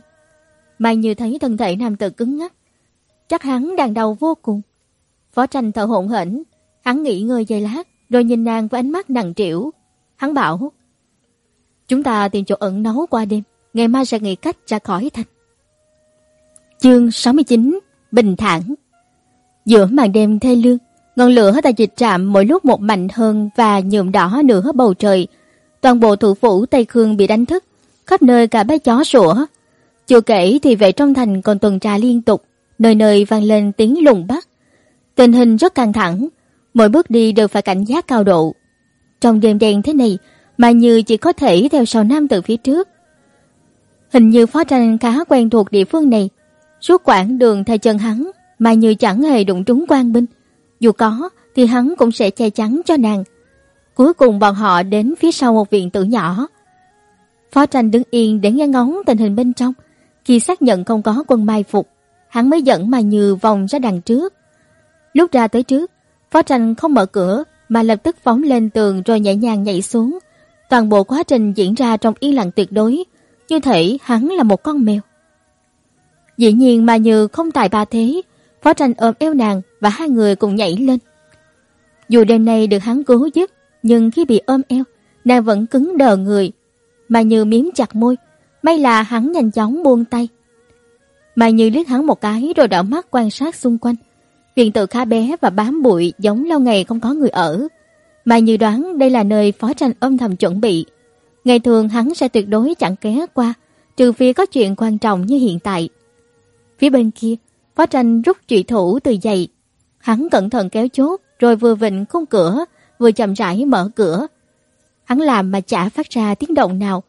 Mai Như thấy thân thể nam tử cứng ngắc. Chắc hắn đang đau vô cùng. Phó tranh thở hổn hển. Hắn nghỉ ngơi giây lát rồi nhìn nàng với ánh mắt nặng trĩu. Hắn bảo Chúng ta tìm chỗ ẩn nấu qua đêm. Ngày mai sẽ nghĩ cách ra khỏi thành. Chương 69 Bình thản Giữa màn đêm thê lương Ngọn lửa tại dịch trạm mỗi lúc một mạnh hơn và nhuộm đỏ nửa bầu trời. Toàn bộ thủ phủ Tây Khương bị đánh thức, khắp nơi cả bé chó sủa. Chưa kể thì vệ trong thành còn tuần tra liên tục, nơi nơi vang lên tiếng lùng bắt. Tình hình rất căng thẳng, mỗi bước đi đều phải cảnh giác cao độ. Trong đêm đen thế này, mà như chỉ có thể theo sau nam từ phía trước. Hình như phó tranh khá quen thuộc địa phương này. Suốt quãng đường theo chân hắn, mà như chẳng hề đụng trúng quan binh. Dù có thì hắn cũng sẽ che chắn cho nàng. Cuối cùng bọn họ đến phía sau một viện tử nhỏ. Phó tranh đứng yên để nghe ngóng tình hình bên trong. Khi xác nhận không có quân mai phục, hắn mới dẫn mà Như vòng ra đằng trước. Lúc ra tới trước, Phó tranh không mở cửa mà lập tức phóng lên tường rồi nhẹ nhàng nhảy xuống. Toàn bộ quá trình diễn ra trong yên lặng tuyệt đối, như thể hắn là một con mèo. Dĩ nhiên mà Như không tài ba thế, Phó tranh ôm eo nàng và hai người cùng nhảy lên. Dù đêm nay được hắn cứu giúp, nhưng khi bị ôm eo, nàng vẫn cứng đờ người. Mà Như miếm chặt môi, may là hắn nhanh chóng buông tay. Mà Như liếc hắn một cái rồi đảo mắt quan sát xung quanh. Viện tự khá bé và bám bụi giống lâu ngày không có người ở. Mà Như đoán đây là nơi phó tranh âm thầm chuẩn bị. Ngày thường hắn sẽ tuyệt đối chẳng ké qua, trừ phi có chuyện quan trọng như hiện tại. Phía bên kia, Phó tranh rút trụy thủ từ giày. Hắn cẩn thận kéo chốt, rồi vừa vịnh khung cửa, vừa chậm rãi mở cửa. Hắn làm mà chả phát ra tiếng động nào.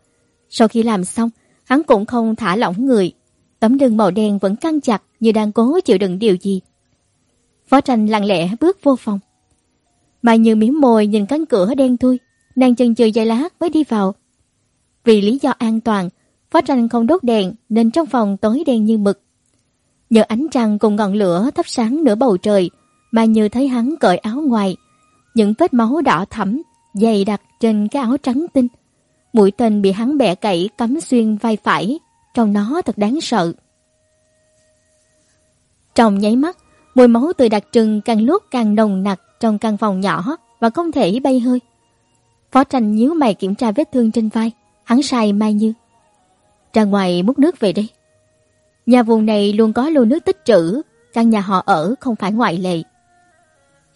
Sau khi làm xong, hắn cũng không thả lỏng người. Tấm đường màu đen vẫn căng chặt như đang cố chịu đựng điều gì. Phó tranh lặng lẽ bước vô phòng. Mà như miếng môi nhìn cánh cửa đen thui, nàng chân chừ dây lát mới đi vào. Vì lý do an toàn, Phó tranh không đốt đèn nên trong phòng tối đen như mực. Nhờ ánh trăng cùng ngọn lửa thắp sáng nửa bầu trời, mà như thấy hắn cởi áo ngoài. Những vết máu đỏ thẫm dày đặc trên cái áo trắng tinh. Mũi tên bị hắn bẻ cậy cắm xuyên vai phải, trong nó thật đáng sợ. Trong nháy mắt, mùi máu tươi đặc trưng càng lúc càng nồng nặc trong căn phòng nhỏ và không thể bay hơi. Phó tranh nhíu mày kiểm tra vết thương trên vai, hắn sai Mai Như. Ra ngoài múc nước về đây. Nhà vùng này luôn có lưu nước tích trữ, căn nhà họ ở không phải ngoại lệ.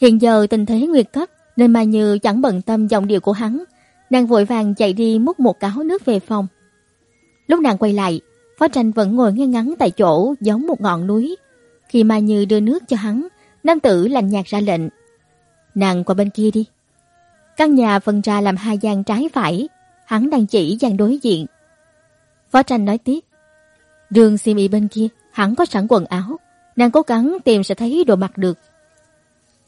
Hiện giờ tình thế nguyệt cấp nên Mai Như chẳng bận tâm giọng điệu của hắn, nàng vội vàng chạy đi múc một cáo nước về phòng. Lúc nàng quay lại, Phó Tranh vẫn ngồi ngay ngắn tại chỗ giống một ngọn núi. Khi Mai Như đưa nước cho hắn, nam tử lành nhạt ra lệnh. Nàng qua bên kia đi. Căn nhà phân ra làm hai gian trái phải, hắn đang chỉ gian đối diện. Phó Tranh nói tiếp. Đường xiêm y bên kia, hắn có sẵn quần áo. Nàng cố gắng tìm sẽ thấy đồ mặc được.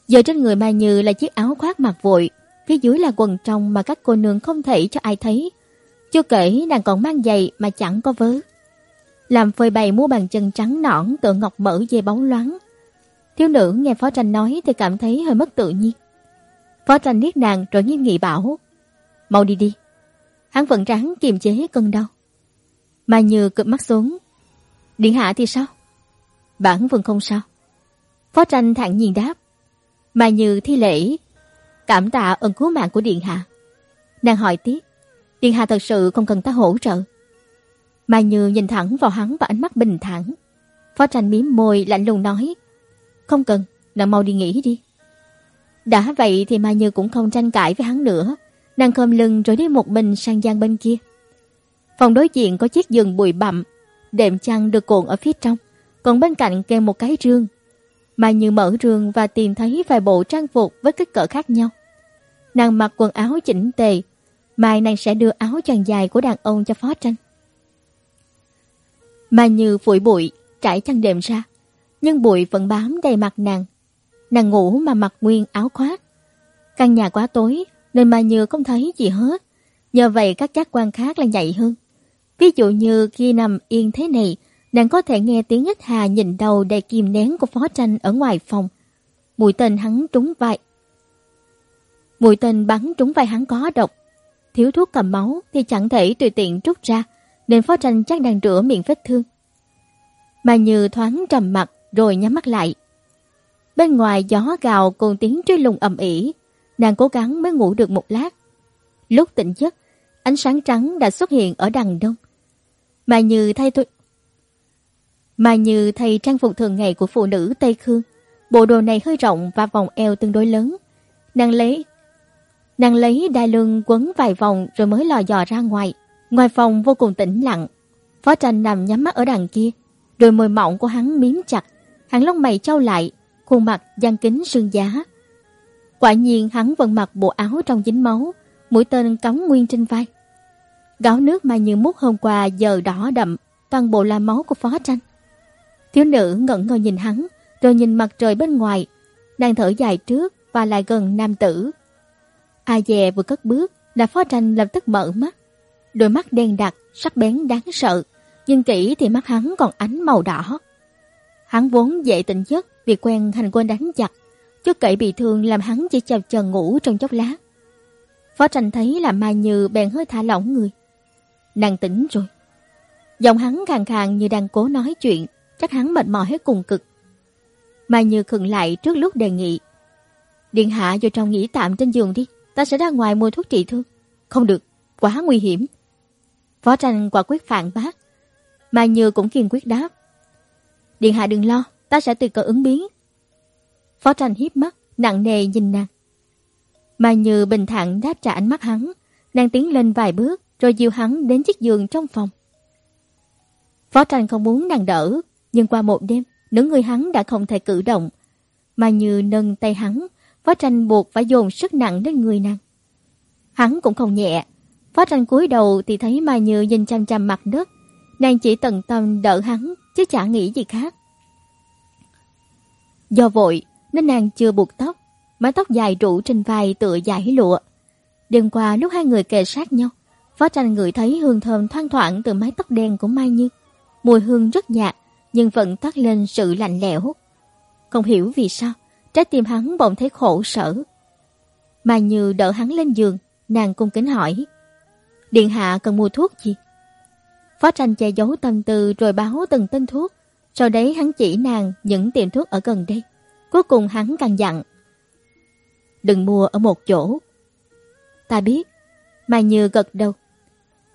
Giờ trên người Mai Như là chiếc áo khoác mặc vội, phía dưới là quần trong mà các cô nương không thể cho ai thấy. Chưa kể nàng còn mang giày mà chẳng có vớ. Làm phơi bày mua bàn chân trắng nõn tựa ngọc mỡ dê bóng loáng. Thiếu nữ nghe Phó Tranh nói thì cảm thấy hơi mất tự nhiên. Phó Tranh liếc nàng rồi nghiêm nghị bảo. Mau đi đi. Hắn vẫn ráng kiềm chế cơn đau. Mai Như cụp mắt xuống, Điện hạ thì sao? Bản vẫn không sao. Phó tranh thản nhiên đáp. Mà như thi lễ, cảm tạ ơn cứu mạng của Điện hạ. Nàng hỏi tiếp, Điện hạ thật sự không cần ta hỗ trợ mai như nhìn thẳng vào hắn và ánh mắt bình thản. Phó tranh miếm môi lạnh lùng nói, không cần, nàng mau đi nghỉ đi. Đã vậy thì Mai Như cũng không tranh cãi với hắn nữa. Nàng khom lưng rồi đi một mình sang gian bên kia. Phòng đối diện có chiếc giường bụi bặm đệm chăn được cuộn ở phía trong, còn bên cạnh kèm một cái rương. Mai Như mở rương và tìm thấy vài bộ trang phục với kích cỡ khác nhau. Nàng mặc quần áo chỉnh tề, mai nàng sẽ đưa áo choàng dài của đàn ông cho phó tranh mà Như phủi bụi, trải chăn đệm ra, nhưng bụi vẫn bám đầy mặt nàng. Nàng ngủ mà mặc nguyên áo khoác. Căn nhà quá tối nên mà Như không thấy gì hết. Nhờ vậy các giác quan khác là nhạy hơn. Ví dụ như khi nằm yên thế này, nàng có thể nghe tiếng hít hà nhìn đầu đầy kìm nén của phó tranh ở ngoài phòng. Mũi tên hắn trúng vai. Mũi tên bắn trúng vai hắn có độc. Thiếu thuốc cầm máu thì chẳng thể tùy tiện rút ra, nên phó tranh chắc đang rửa miệng vết thương. Mà như thoáng trầm mặt rồi nhắm mắt lại. Bên ngoài gió gào cùng tiếng truy lùng ầm ỉ, nàng cố gắng mới ngủ được một lát. Lúc tỉnh giấc, ánh sáng trắng đã xuất hiện ở đằng đông. Mà như thay tôi mà như thay trang phục thường ngày của phụ nữ Tây Khương, bộ đồ này hơi rộng và vòng eo tương đối lớn. Nàng lấy nàng lấy đai lưng quấn vài vòng rồi mới lò dò ra ngoài. Ngoài phòng vô cùng tĩnh lặng. Phó tranh nằm nhắm mắt ở đằng kia, đôi môi mọng của hắn miếm chặt, hắn lông mày trao lại, khuôn mặt gian kính sương giá. Quả nhiên hắn vẫn mặc bộ áo trong dính máu, mũi tên cắm nguyên trên vai. Gáo nước mà như mút hôm qua giờ đỏ đậm, toàn bộ là máu của phó tranh. Thiếu nữ ngẩn ngơ nhìn hắn, rồi nhìn mặt trời bên ngoài, đang thở dài trước và lại gần nam tử. A dè vừa cất bước, là phó tranh lập tức mở mắt. Đôi mắt đen đặc, sắc bén đáng sợ, nhưng kỹ thì mắt hắn còn ánh màu đỏ. Hắn vốn dậy tỉnh giấc vì quen hành quân đánh chặt chút cậy bị thương làm hắn chỉ chập chờn ngủ trong chốc lát. Phó tranh thấy là Mai Như bèn hơi thả lỏng người. Nàng tỉnh rồi. Giọng hắn khàn khàn như đang cố nói chuyện, chắc hắn mệt mỏi hết cùng cực. Mai Như khựng lại trước lúc đề nghị. Điện hạ vô trong nghỉ tạm trên giường đi, ta sẽ ra ngoài mua thuốc trị thương. Không được, quá nguy hiểm. Phó tranh quả quyết phản bác. Mai Như cũng kiên quyết đáp. Điện hạ đừng lo, ta sẽ tùy cơ ứng biến. Phó tranh hiếp mắt, nặng nề nhìn nàng. Mai Như bình thản đáp trả ánh mắt hắn, nàng tiến lên vài bước rồi dìu hắn đến chiếc giường trong phòng. Phó tranh không muốn nàng đỡ, nhưng qua một đêm, nữ người hắn đã không thể cử động. Mai Như nâng tay hắn, Phó tranh buộc phải dồn sức nặng lên người nàng. Hắn cũng không nhẹ. Phó tranh cúi đầu thì thấy Mai Như nhìn chăm chăm mặt đất. Nàng chỉ tận tâm đỡ hắn, chứ chả nghĩ gì khác. Do vội, nên nàng chưa buộc tóc. Mái tóc dài rủ trên vai tựa giải lụa. Đêm qua lúc hai người kề sát nhau, Phó tranh ngửi thấy hương thơm thoang thoảng từ mái tóc đen của Mai Như. Mùi hương rất nhạt, nhưng vẫn toát lên sự lạnh lẽo. Không hiểu vì sao, trái tim hắn bỗng thấy khổ sở. Mai Như đỡ hắn lên giường, nàng cung kính hỏi. Điện hạ cần mua thuốc gì? Phó tranh che giấu tâm tư rồi báo từng tên thuốc. Sau đấy hắn chỉ nàng những tiệm thuốc ở gần đây. Cuối cùng hắn càng dặn. Đừng mua ở một chỗ. Ta biết. Mai Như gật đầu.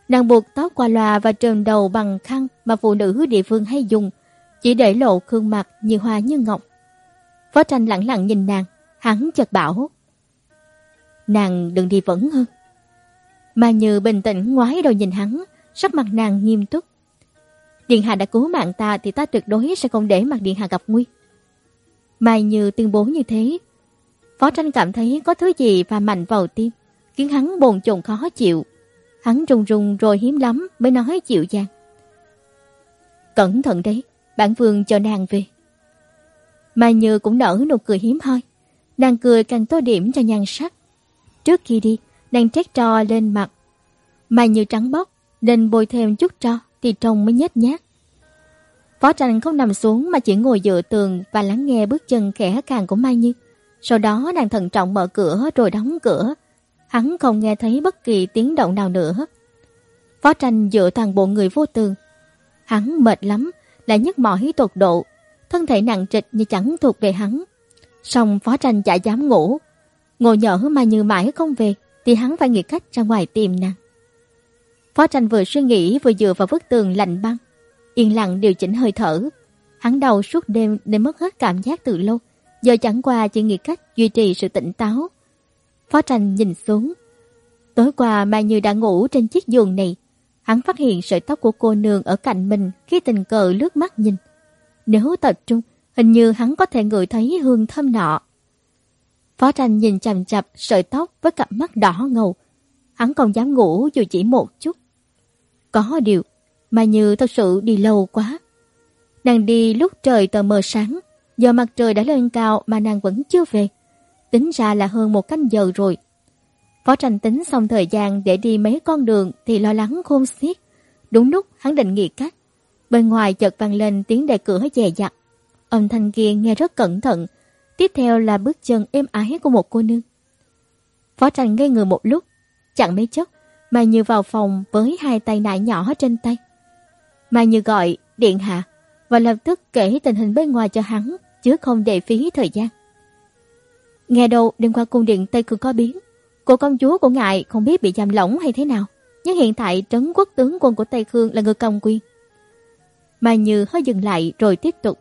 Nàng buộc tóc qua loa và trờn đầu bằng khăn mà phụ nữ địa phương hay dùng, chỉ để lộ khương mặt như hoa như ngọc. Phó tranh lặng lặng nhìn nàng, hắn chợt bảo. Nàng đừng đi vẫn hơn. Mà như bình tĩnh ngoái đầu nhìn hắn, sắc mặt nàng nghiêm túc. Điện hạ đã cứu mạng ta thì ta tuyệt đối sẽ không để mặt điện hạ gặp nguy. Mai như tuyên bố như thế. Phó tranh cảm thấy có thứ gì và mạnh vào tim, khiến hắn bồn chồn khó chịu. Hắn run run rồi hiếm lắm mới nói chịu dàng. Cẩn thận đấy, bản vương cho nàng về. Mai Như cũng nở nụ cười hiếm hoi. Nàng cười càng tô điểm cho nhan sắc. Trước khi đi, đang trét tro lên mặt. Mai Như trắng bóc, nên bôi thêm chút tro thì trông mới nhếch nhác. Phó tranh không nằm xuống mà chỉ ngồi dựa tường và lắng nghe bước chân khẽ càng của Mai Như. Sau đó nàng thận trọng mở cửa rồi đóng cửa. Hắn không nghe thấy bất kỳ tiếng động nào nữa. Phó tranh dựa toàn bộ người vô tường. Hắn mệt lắm, lại nhức mỏi tột độ, thân thể nặng trịch như chẳng thuộc về hắn. Song phó tranh chả dám ngủ, ngồi nhỡ mà như mãi không về, thì hắn phải nghĩ cách ra ngoài tìm nàng. Phó tranh vừa suy nghĩ vừa dựa vào bức tường lạnh băng, yên lặng điều chỉnh hơi thở. Hắn đầu suốt đêm nên mất hết cảm giác từ lâu, giờ chẳng qua chỉ nghĩ cách duy trì sự tỉnh táo. Phó tranh nhìn xuống. Tối qua Mai Như đã ngủ trên chiếc giường này, Hắn phát hiện sợi tóc của cô nương ở cạnh mình khi tình cờ lướt mắt nhìn. Nếu tập trung, hình như hắn có thể ngửi thấy hương thơm nọ. Phó tranh nhìn chằm chặp sợi tóc với cặp mắt đỏ ngầu. Hắn không dám ngủ dù chỉ một chút. Có điều, mà như thật sự đi lâu quá. Nàng đi lúc trời tờ mờ sáng, giờ mặt trời đã lên cao mà nàng vẫn chưa về. tính ra là hơn một canh giờ rồi. Phó tranh tính xong thời gian để đi mấy con đường thì lo lắng khôn xiết. Đúng lúc hắn định nghỉ cách, Bên ngoài chợt vang lên tiếng đề cửa dè dặt. Âm thanh kia nghe rất cẩn thận. Tiếp theo là bước chân êm ái của một cô nương. Phó tranh ngây người một lúc. Chẳng mấy chốc mà như vào phòng với hai tay nải nhỏ trên tay. Mà như gọi, điện hạ, và lập tức kể tình hình bên ngoài cho hắn, chứ không để phí thời gian. Nghe đâu, đêm qua cung điện Tây Cực có biến. Cô công chúa của ngài không biết bị giam lỏng hay thế nào. Nhưng hiện tại trấn quốc tướng quân của Tây Khương là người cầm quyền. Mà Như hơi dừng lại rồi tiếp tục.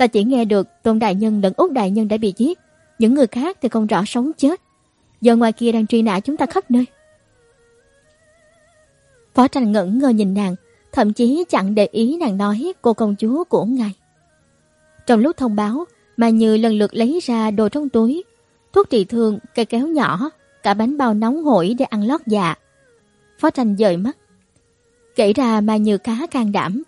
Ta chỉ nghe được Tôn Đại Nhân lẫn Úc Đại Nhân đã bị giết. Những người khác thì không rõ sống chết. Giờ ngoài kia đang truy nã chúng ta khắp nơi. Phó tranh ngẩn ngơ nhìn nàng, thậm chí chẳng để ý nàng nói cô công chúa của ngài. Trong lúc thông báo, mà Như lần lượt lấy ra đồ trong túi, thuốc trị thương, cây kéo nhỏ, cả bánh bao nóng hổi để ăn lót dạ. Phó tranh dời mắt. Kể ra mà Như khá can đảm,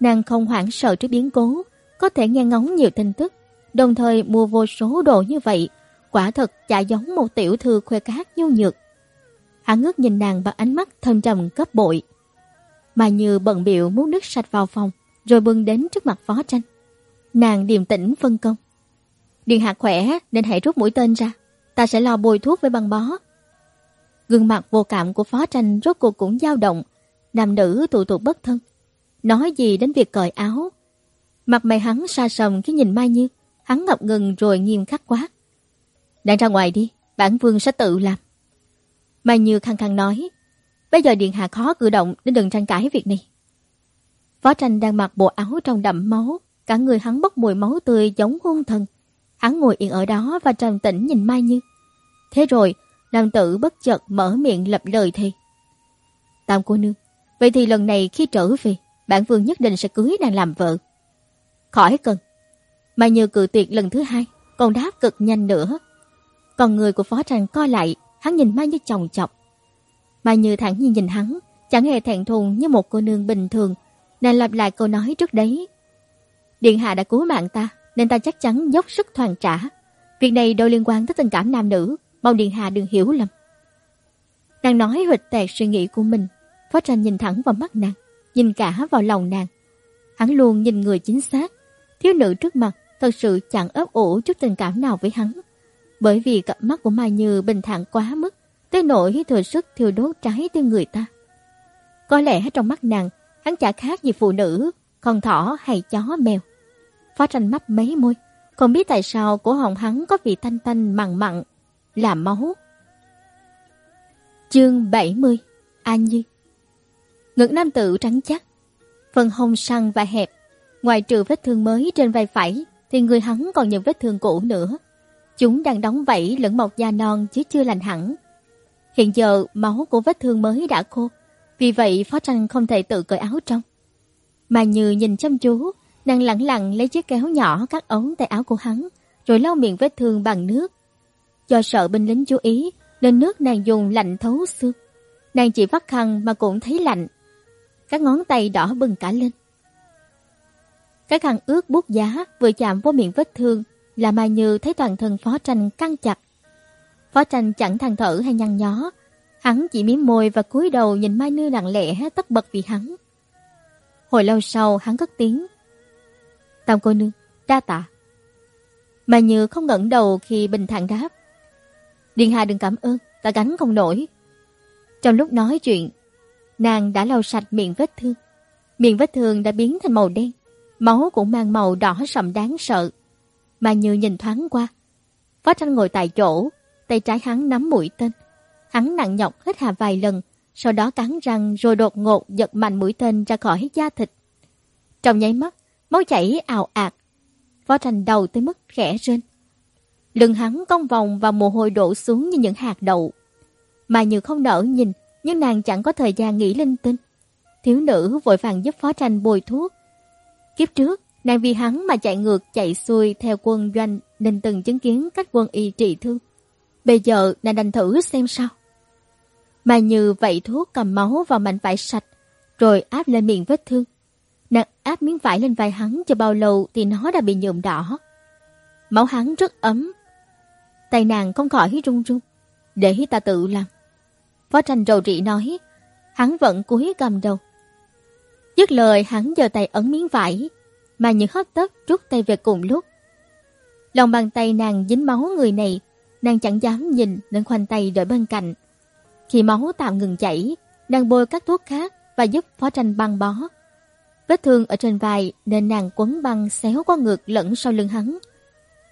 nàng không hoảng sợ trước biến cố, có thể nghe ngóng nhiều tin tức, đồng thời mua vô số đồ như vậy, quả thật chả giống một tiểu thư khoe cát nhu nhược. Hắn ngước nhìn nàng bằng ánh mắt thâm trầm cấp bội. Mà như bận biệu muốn nước sạch vào phòng, rồi bưng đến trước mặt phó tranh. Nàng điềm tĩnh phân công. Điện hạt khỏe nên hãy rút mũi tên ra. Ta sẽ lo bồi thuốc với băng bó. Gương mặt vô cảm của phó tranh rốt cuộc cũng dao động. Nam nữ tụ tụ bất thân. Nói gì đến việc cởi áo. Mặt mày hắn xa sầm khi nhìn Mai Như. Hắn ngập ngừng rồi nghiêm khắc quá. Đang ra ngoài đi, bản vương sẽ tự làm. Mai Như khăng khăng nói. Bây giờ Điện Hạ khó cử động nên đừng tranh cãi việc này. Phó tranh đang mặc bộ áo trong đậm máu. Cả người hắn bốc mùi máu tươi giống hung thần. Hắn ngồi yên ở đó và trầm tĩnh nhìn Mai Như. Thế rồi, nam tử bất chợt mở miệng lập lời thề. Tam cô nương, vậy thì lần này khi trở về, bản vương nhất định sẽ cưới nàng làm vợ. Khỏi cần. Mai Như cự tuyệt lần thứ hai, còn đáp cực nhanh nữa. Còn người của phó tranh coi lại, hắn nhìn Mai Như chồng chọc. Mai Như thẳng nhiên nhìn hắn, chẳng hề thẹn thùng như một cô nương bình thường. nên lặp lại câu nói trước đấy. Điện hạ đã cứu mạng ta, nên ta chắc chắn dốc sức hoàn trả. Việc này đâu liên quan tới tình cảm nam nữ, mong điện hạ đừng hiểu lầm. Nàng nói huỵch tẹt suy nghĩ của mình, Phó tranh nhìn thẳng vào mắt nàng, nhìn cả vào lòng nàng. Hắn luôn nhìn người chính xác, thiếu nữ trước mặt thật sự chẳng ấp ủ chút tình cảm nào với hắn. Bởi vì cặp mắt của Mai Như bình thản quá mức, tới nỗi thừa sức thiêu đốt trái tim người ta. Có lẽ trong mắt nàng, hắn chả khác gì phụ nữ, con thỏ hay chó mèo. Phó tranh mắt mấy môi, không biết tại sao cổ họng hắn có vị thanh thanh mặn mặn, là máu. Chương 70 An Nhi Ngực nam tử trắng chắc, phần hông săn và hẹp. Ngoài trừ vết thương mới trên vai phải, thì người hắn còn những vết thương cũ nữa. Chúng đang đóng vảy lẫn mọc da non chứ chưa lành hẳn. Hiện giờ máu của vết thương mới đã khô, vì vậy Phó Tranh không thể tự cởi áo trong. Mà như nhìn chăm chú, nàng lặng lặng lấy chiếc kéo nhỏ cắt ống tay áo của hắn, rồi lau miệng vết thương bằng nước. Do sợ binh lính chú ý, nên nước nàng dùng lạnh thấu xương. Nàng chỉ vắt khăn mà cũng thấy lạnh. Các ngón tay đỏ bừng cả lên. Cái khăn ướt bút giá vừa chạm vô miệng vết thương là Mai Như thấy toàn thân Phó Tranh căng chặt. Phó Tranh chẳng than thở hay nhăn nhó, hắn chỉ miếm môi và cúi đầu nhìn Mai Như lặng lẽ tất bật vì hắn. Hồi lâu sau hắn cất tiếng. Tam cô nương, đa tạ. Mai Như không ngẩng đầu khi bình thản đáp. Điện hạ đừng cảm ơn, ta gánh không nổi. Trong lúc nói chuyện, nàng đã lau sạch miệng vết thương. Miệng vết thương đã biến thành màu đen, máu cũng mang màu đỏ sậm đáng sợ. Mà như nhìn thoáng qua. Phó tranh ngồi tại chỗ, tay trái hắn nắm mũi tên. Hắn nặng nhọc hít hà vài lần, sau đó cắn răng rồi đột ngột giật mạnh mũi tên ra khỏi da thịt. Trong nháy mắt, máu chảy ào ạt. Phó tranh đầu tới mức khẽ rên. Lưng hắn cong vòng và mồ hôi đổ xuống như những hạt đậu. Mà như không nở nhìn, nhưng nàng chẳng có thời gian nghĩ linh tinh. Thiếu nữ vội vàng giúp phó tranh bồi thuốc. Kiếp trước, nàng vì hắn mà chạy ngược chạy xuôi theo quân doanh nên từng chứng kiến cách quân y trị thương. Bây giờ nàng đành thử xem sao. Mà như vậy thuốc cầm máu vào mảnh vải sạch, rồi áp lên miệng vết thương. Nàng áp miếng vải lên vai hắn cho bao lâu thì nó đã bị nhuộm đỏ. Máu hắn rất ấm. Tay nàng không khỏi run run. Để ta tự làm. Phó tranh rầu rị nói. Hắn vẫn cúi cầm đầu. Dứt lời hắn giơ tay ấn miếng vải. Mà những hấp tấp rút tay về cùng lúc. Lòng bàn tay nàng dính máu người này. Nàng chẳng dám nhìn nên khoanh tay đợi bên cạnh. Khi máu tạm ngừng chảy, nàng bôi các thuốc khác và giúp phó tranh băng bó. Vết thương ở trên vai nên nàng quấn băng xéo qua ngược lẫn sau lưng hắn.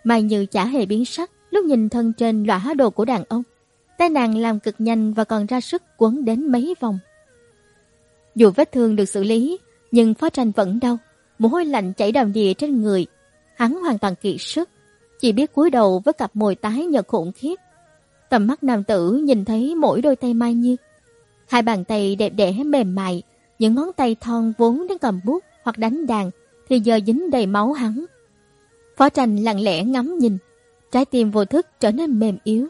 Mai Như chả hề biến sắc lúc nhìn thân trên lõa đồ của đàn ông. Tay nàng làm cực nhanh và còn ra sức quấn đến mấy vòng. Dù vết thương được xử lý, nhưng phó tranh vẫn đau. Mồ hôi lạnh chảy đầm đìa trên người. Hắn hoàn toàn kiệt sức, chỉ biết cúi đầu với cặp môi tái nhợt khủng khiếp. Tầm mắt nam tử nhìn thấy mỗi đôi tay Mai Như. Hai bàn tay đẹp đẽ mềm mại, những ngón tay thon vốn đến cầm bút hoặc đánh đàn thì giờ dính đầy máu hắn. Phó tranh lặng lẽ ngắm nhìn, trái tim vô thức trở nên mềm yếu.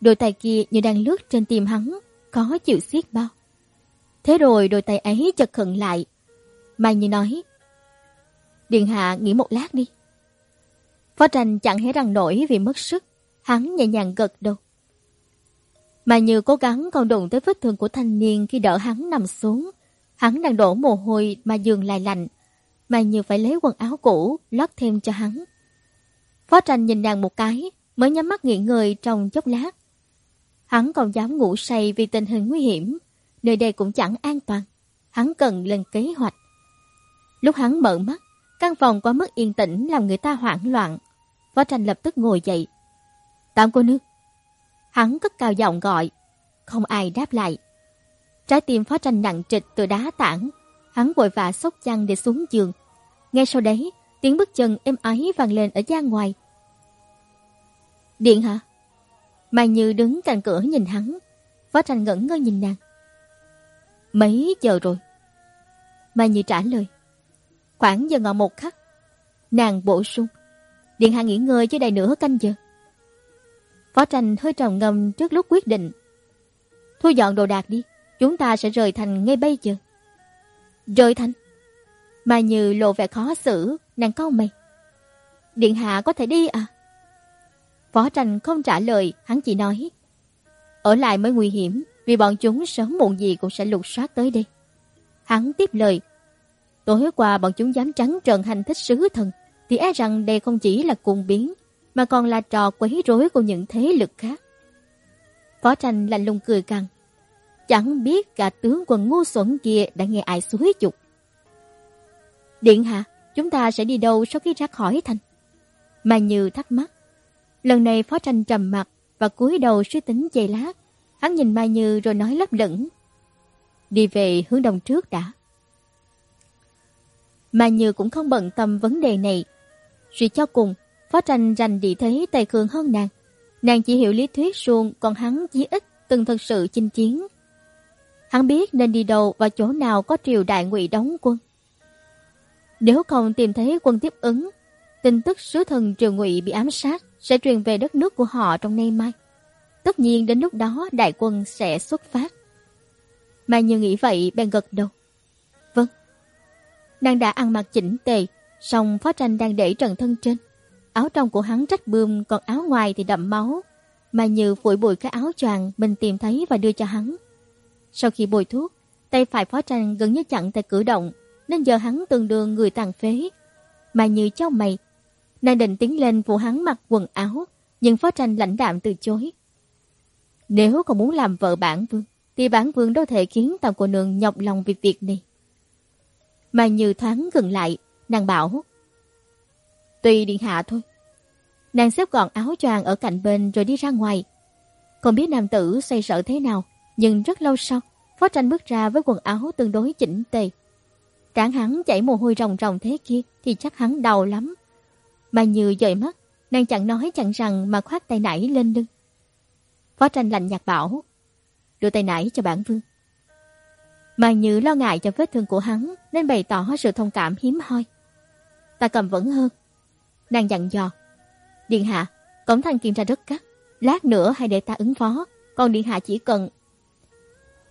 Đôi tay kia như đang lướt trên tim hắn, có chịu xiết bao. Thế rồi đôi tay ấy chật khẩn lại. Mai Như nói, Điện hạ nghỉ một lát đi. Phó tranh chẳng hé răng nổi vì mất sức, hắn nhẹ nhàng gật đầu. Mai Như cố gắng còn đụng tới vết thương của thanh niên khi đỡ hắn nằm xuống, Hắn đang đổ mồ hôi mà giường lại lạnh. Mà như phải lấy quần áo cũ lót thêm cho hắn. Phó tranh nhìn nàng một cái, mới nhắm mắt nghỉ ngơi trong chốc lát. Hắn còn dám ngủ say vì tình hình nguy hiểm. Nơi đây cũng chẳng an toàn. Hắn cần lên kế hoạch. Lúc hắn mở mắt, căn phòng quá mức yên tĩnh làm người ta hoảng loạn. Phó tranh lập tức ngồi dậy. Tam cô nước. Hắn cất cao giọng gọi. Không ai đáp lại. Trái tim phó tranh nặng trịch từ đá tảng. Hắn vội vã sốc chăn để xuống giường. Ngay sau đấy, tiếng bước chân êm ái vang lên ở gian ngoài. Điện hả? Mai Như đứng cạnh cửa nhìn hắn. Phó tranh ngẩn ngơ nhìn nàng. Mấy giờ rồi? Mai Như trả lời. Khoảng giờ ngọ một khắc. Nàng bổ sung. Điện hạ nghỉ ngơi chứ đầy nửa canh giờ. Phó tranh hơi trầm ngâm trước lúc quyết định. Thu dọn đồ đạc đi. Chúng ta sẽ rời thành ngay bây giờ. Rời thành? mai như lộ vẻ khó xử, nàng cau mày. Điện hạ có thể đi à? Phó tranh không trả lời, hắn chỉ nói. Ở lại mới nguy hiểm, vì bọn chúng sớm muộn gì cũng sẽ lục soát tới đây. Hắn tiếp lời. Tối qua bọn chúng dám trắng trợn hành thích sứ thần, thì e rằng đây không chỉ là cuồng biến, mà còn là trò quấy rối của những thế lực khác. Phó tranh lạnh lùng cười căng. Chẳng biết cả tướng quân ngu xuẩn kia đã nghe ai suối chục. Điện hạ, chúng ta sẽ đi đâu sau khi ra khỏi thành? Mà như thắc mắc. Lần này phó tranh trầm mặt và cúi đầu suy tính chây lát. Hắn nhìn Mai Như rồi nói lấp lửng. Đi về hướng đông trước đã. Mai Như cũng không bận tâm vấn đề này. Suy cho cùng, phó tranh rành địa thế tài cường hơn nàng. Nàng chỉ hiểu lý thuyết suông, còn hắn chí ít từng thật sự chinh chiến. Hắn biết nên đi đâu và chỗ nào có triều đại ngụy đóng quân. Nếu không tìm thấy quân tiếp ứng, tin tức sứ thần triều ngụy bị ám sát sẽ truyền về đất nước của họ trong nay mai. Tất nhiên đến lúc đó đại quân sẽ xuất phát. Mai Như nghĩ vậy bèn gật đầu. Vâng. Nàng đã ăn mặc chỉnh tề, song phó tranh đang để trần thân trên. Áo trong của hắn rách bươm, còn áo ngoài thì đậm máu. Mai Như phủi bụi cái áo choàng mình tìm thấy và đưa cho hắn. Sau khi bôi thuốc, tay phải phó tranh gần như chặn tay cử động, nên giờ hắn tương đương người tàn phế. Mà như cháu mày, nàng định tiến lên vụ hắn mặc quần áo, nhưng phó tranh lãnh đạm từ chối. Nếu còn muốn làm vợ bản vương, thì bản vương đâu thể khiến tàu cô nương nhọc lòng việc việc này. Mà như thoáng gần lại, nàng bảo. Tùy điện hạ thôi. Nàng xếp gọn áo choàng ở cạnh bên rồi đi ra ngoài. Không biết nam tử xoay sở thế nào, nhưng rất lâu sau, Phó Tranh bước ra với quần áo tương đối chỉnh tề. Tráng hắn chảy mồ hôi ròng ròng thế kia thì chắc hắn đau lắm. Mà như dời mắt, nàng chẳng nói chẳng rằng mà khoát tay nảy lên lưng. Phó Tranh lạnh nhạt bảo, đưa tay nải cho bản vương. Mai như lo ngại cho vết thương của hắn nên bày tỏ sự thông cảm hiếm hoi. Ta cầm vẫn hơn. Nàng dặn dò. Điện hạ, cổng thanh kiểm tra rất cắt. Lát nữa hãy để ta ứng phó. Còn điện hạ chỉ cần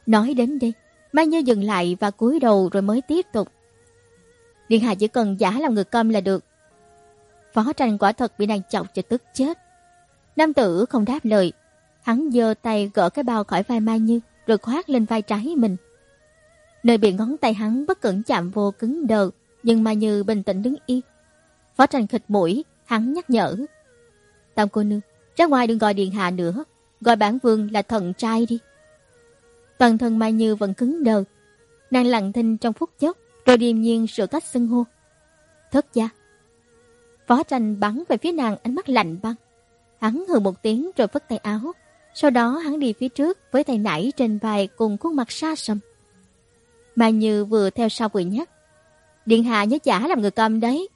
Nói đến đây, Mai Như dừng lại và cúi đầu rồi mới tiếp tục. Điện hạ chỉ cần giả làm người câm là được. Phó tranh quả thật bị nàng chọc cho tức chết. Nam tử không đáp lời. Hắn giơ tay gỡ cái bao khỏi vai Mai Như rồi khoát lên vai trái mình. Nơi bị ngón tay hắn bất cẩn chạm vô cứng đờ, nhưng Mai Như bình tĩnh đứng yên. Phó tranh khịt mũi, hắn nhắc nhở. Tam cô nương, ra ngoài đừng gọi điện hạ nữa, gọi bản vương là thần trai đi. Toàn thân Mai Như vẫn cứng đờ. Nàng lặng thinh trong phút chốc, rồi điềm nhiên sửa cách xưng hô. Thất gia. Phó tranh bắn về phía nàng ánh mắt lạnh băng. Hắn hừ một tiếng rồi phất tay áo. Sau đó hắn đi phía trước với tay nải trên vai cùng khuôn mặt xa xăm, mà Như vừa theo sau vừa nhắc. Điện hạ nhớ chả làm người cầm đấy.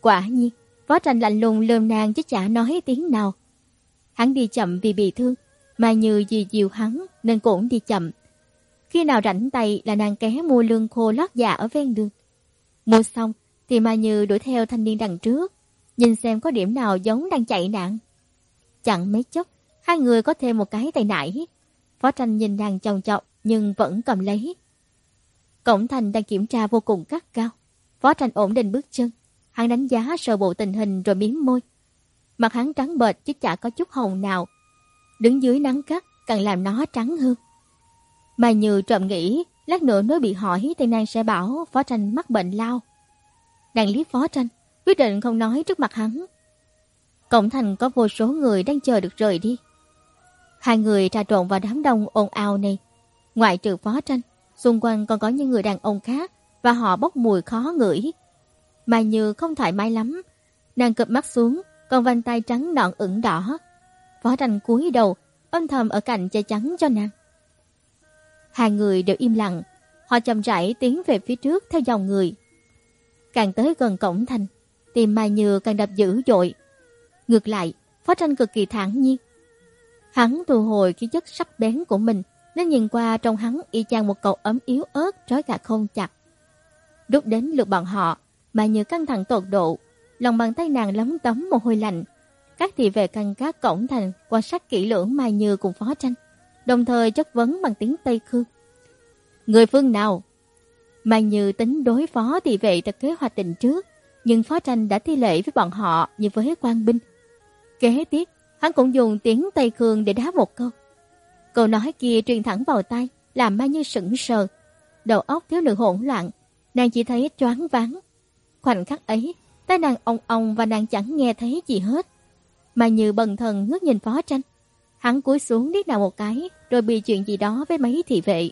Quả nhiên, phó tranh lạnh lùng lườm nàng chứ chả nói tiếng nào. Hắn đi chậm vì bị thương, mà Như vì dìu hắn nên cũng đi chậm. Khi nào rảnh tay là nàng ké mua lương khô lót dạ ở ven đường. Mua xong thì Mai Như đuổi theo thanh niên đằng trước, nhìn xem có điểm nào giống đang chạy nạn. Chẳng mấy chốc, hai người có thêm một cái tay nải. Phó tranh nhìn nàng chồng chọc nhưng vẫn cầm lấy. Cổng thành đang kiểm tra vô cùng cắt cao. Phó tranh ổn định bước chân. Hắn đánh giá sơ bộ tình hình rồi miếm môi. Mặt hắn trắng bệch chứ chả có chút hồng nào. Đứng dưới nắng cắt càng làm nó trắng hơn. Mà như trộm nghĩ, lát nữa nếu bị hỏi thì nàng sẽ bảo phó tranh mắc bệnh lao. Nàng liếc phó tranh, quyết định không nói trước mặt hắn. Cổng thành có vô số người đang chờ được rời đi. Hai người trà trộn vào đám đông ồn ào này. Ngoại trừ phó tranh, xung quanh còn có những người đàn ông khác và họ bốc mùi khó ngửi. Mai như không thoải mái lắm, nàng cụp mắt xuống, còn vành tay trắng nõn ửng đỏ. Phó tranh cúi đầu, âm thầm ở cạnh che chắn cho nàng. Hai người đều im lặng, họ chậm rãi tiến về phía trước theo dòng người. Càng tới gần cổng thành, tim Mai Như càng đập dữ dội. Ngược lại, Phó Tranh cực kỳ thản nhiên. Hắn thu hồi khí chất sắc bén của mình, nên nhìn qua trong hắn y chang một cậu ấm yếu ớt trói gà không chặt. Lúc đến lượt bọn họ, Mai Như căng thẳng tột độ, lòng bàn tay nàng lấm tấm mồ hôi lạnh. Các thị vệ canh các cổng thành quan sát kỹ lưỡng Mai Như cùng Phó Tranh, đồng thời chất vấn bằng tiếng Tây Khương. Người phương nào? Mai Như tính đối phó thị vệ theo kế hoạch định trước, nhưng Phó Tranh đã thi lệ với bọn họ như với quan binh. Kế tiếp, hắn cũng dùng tiếng Tây Khương để đáp một câu. Câu nói kia truyền thẳng vào tay, làm Mai Như sững sờ. Đầu óc thiếu nữ hỗn loạn, nàng chỉ thấy choáng váng. Khoảnh khắc ấy, tai nàng ong ong và nàng chẳng nghe thấy gì hết. Mai Như bần thần ngước nhìn Phó Tranh. Hắn cúi xuống điếc nào một cái, rồi bị chuyện gì đó với mấy thị vệ.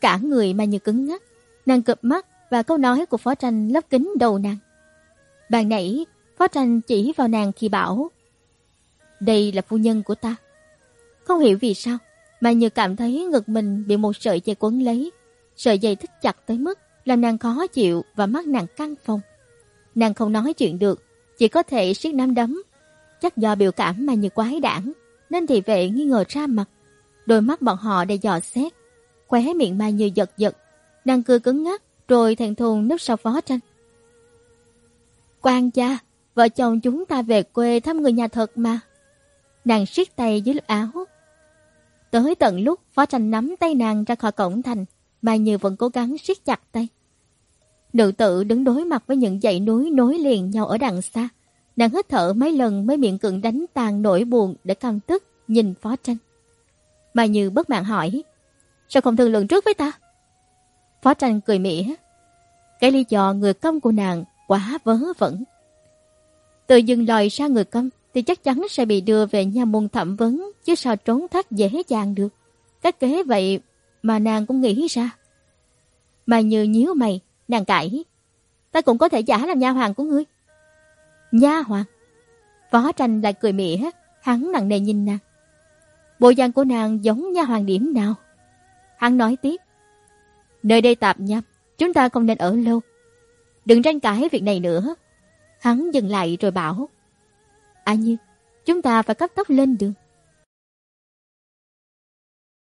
Cả người Mai Như cứng ngắc, nàng cụp mắt và câu nói của Phó Tranh lấp kính đầu nàng. Bàn nãy, Phó Tranh chỉ vào nàng khi bảo Đây là phu nhân của ta. Không hiểu vì sao, mà như cảm thấy ngực mình bị một sợi dây quấn lấy. Sợi dây thích chặt tới mức làm nàng khó chịu và mắt nàng căng phòng. Nàng không nói chuyện được, chỉ có thể siết nắm đấm. Chắc do biểu cảm mà như quái đản, nên thị vệ nghi ngờ ra mặt. Đôi mắt bọn họ đầy dò xét, khóe miệng mà Như giật giật, nàng cười cứng ngắc, rồi thẹn thùng nấp sau phó tranh. Quan gia vợ chồng chúng ta về quê thăm người nhà thật mà. Nàng siết tay dưới lớp áo. Tới tận lúc phó tranh nắm tay nàng ra khỏi cổng thành, Mai Như vẫn cố gắng siết chặt tay. Nữ tự đứng đối mặt với những dãy núi nối liền nhau ở đằng xa. Nàng hít thở mấy lần mới miệng cưỡng đánh tàn nỗi buồn để căm tức nhìn phó tranh. Mai Như bất mãn hỏi, sao không thương lượng trước với ta? Phó tranh cười mỉa, cái lý do người công của nàng quá vớ vẩn. Từ dừng lòi ra người công thì chắc chắn sẽ bị đưa về nhà môn thẩm vấn, chứ sao trốn thoát dễ dàng được. các kế vậy mà nàng cũng nghĩ ra. Mà như nhíu mày, nàng cãi. Ta cũng có thể giả làm nha hoàng của ngươi. Nha hoàng? Phó tranh lại cười mỉa, hắn nặng nề nhìn nàng. Bộ dạng của nàng giống nha hoàng điểm nào? Hắn nói tiếp. Nơi đây tạp nham, chúng ta không nên ở lâu. Đừng tranh cãi việc này nữa. Hắn dừng lại rồi bảo. À như, chúng ta phải cấp tốc lên đường.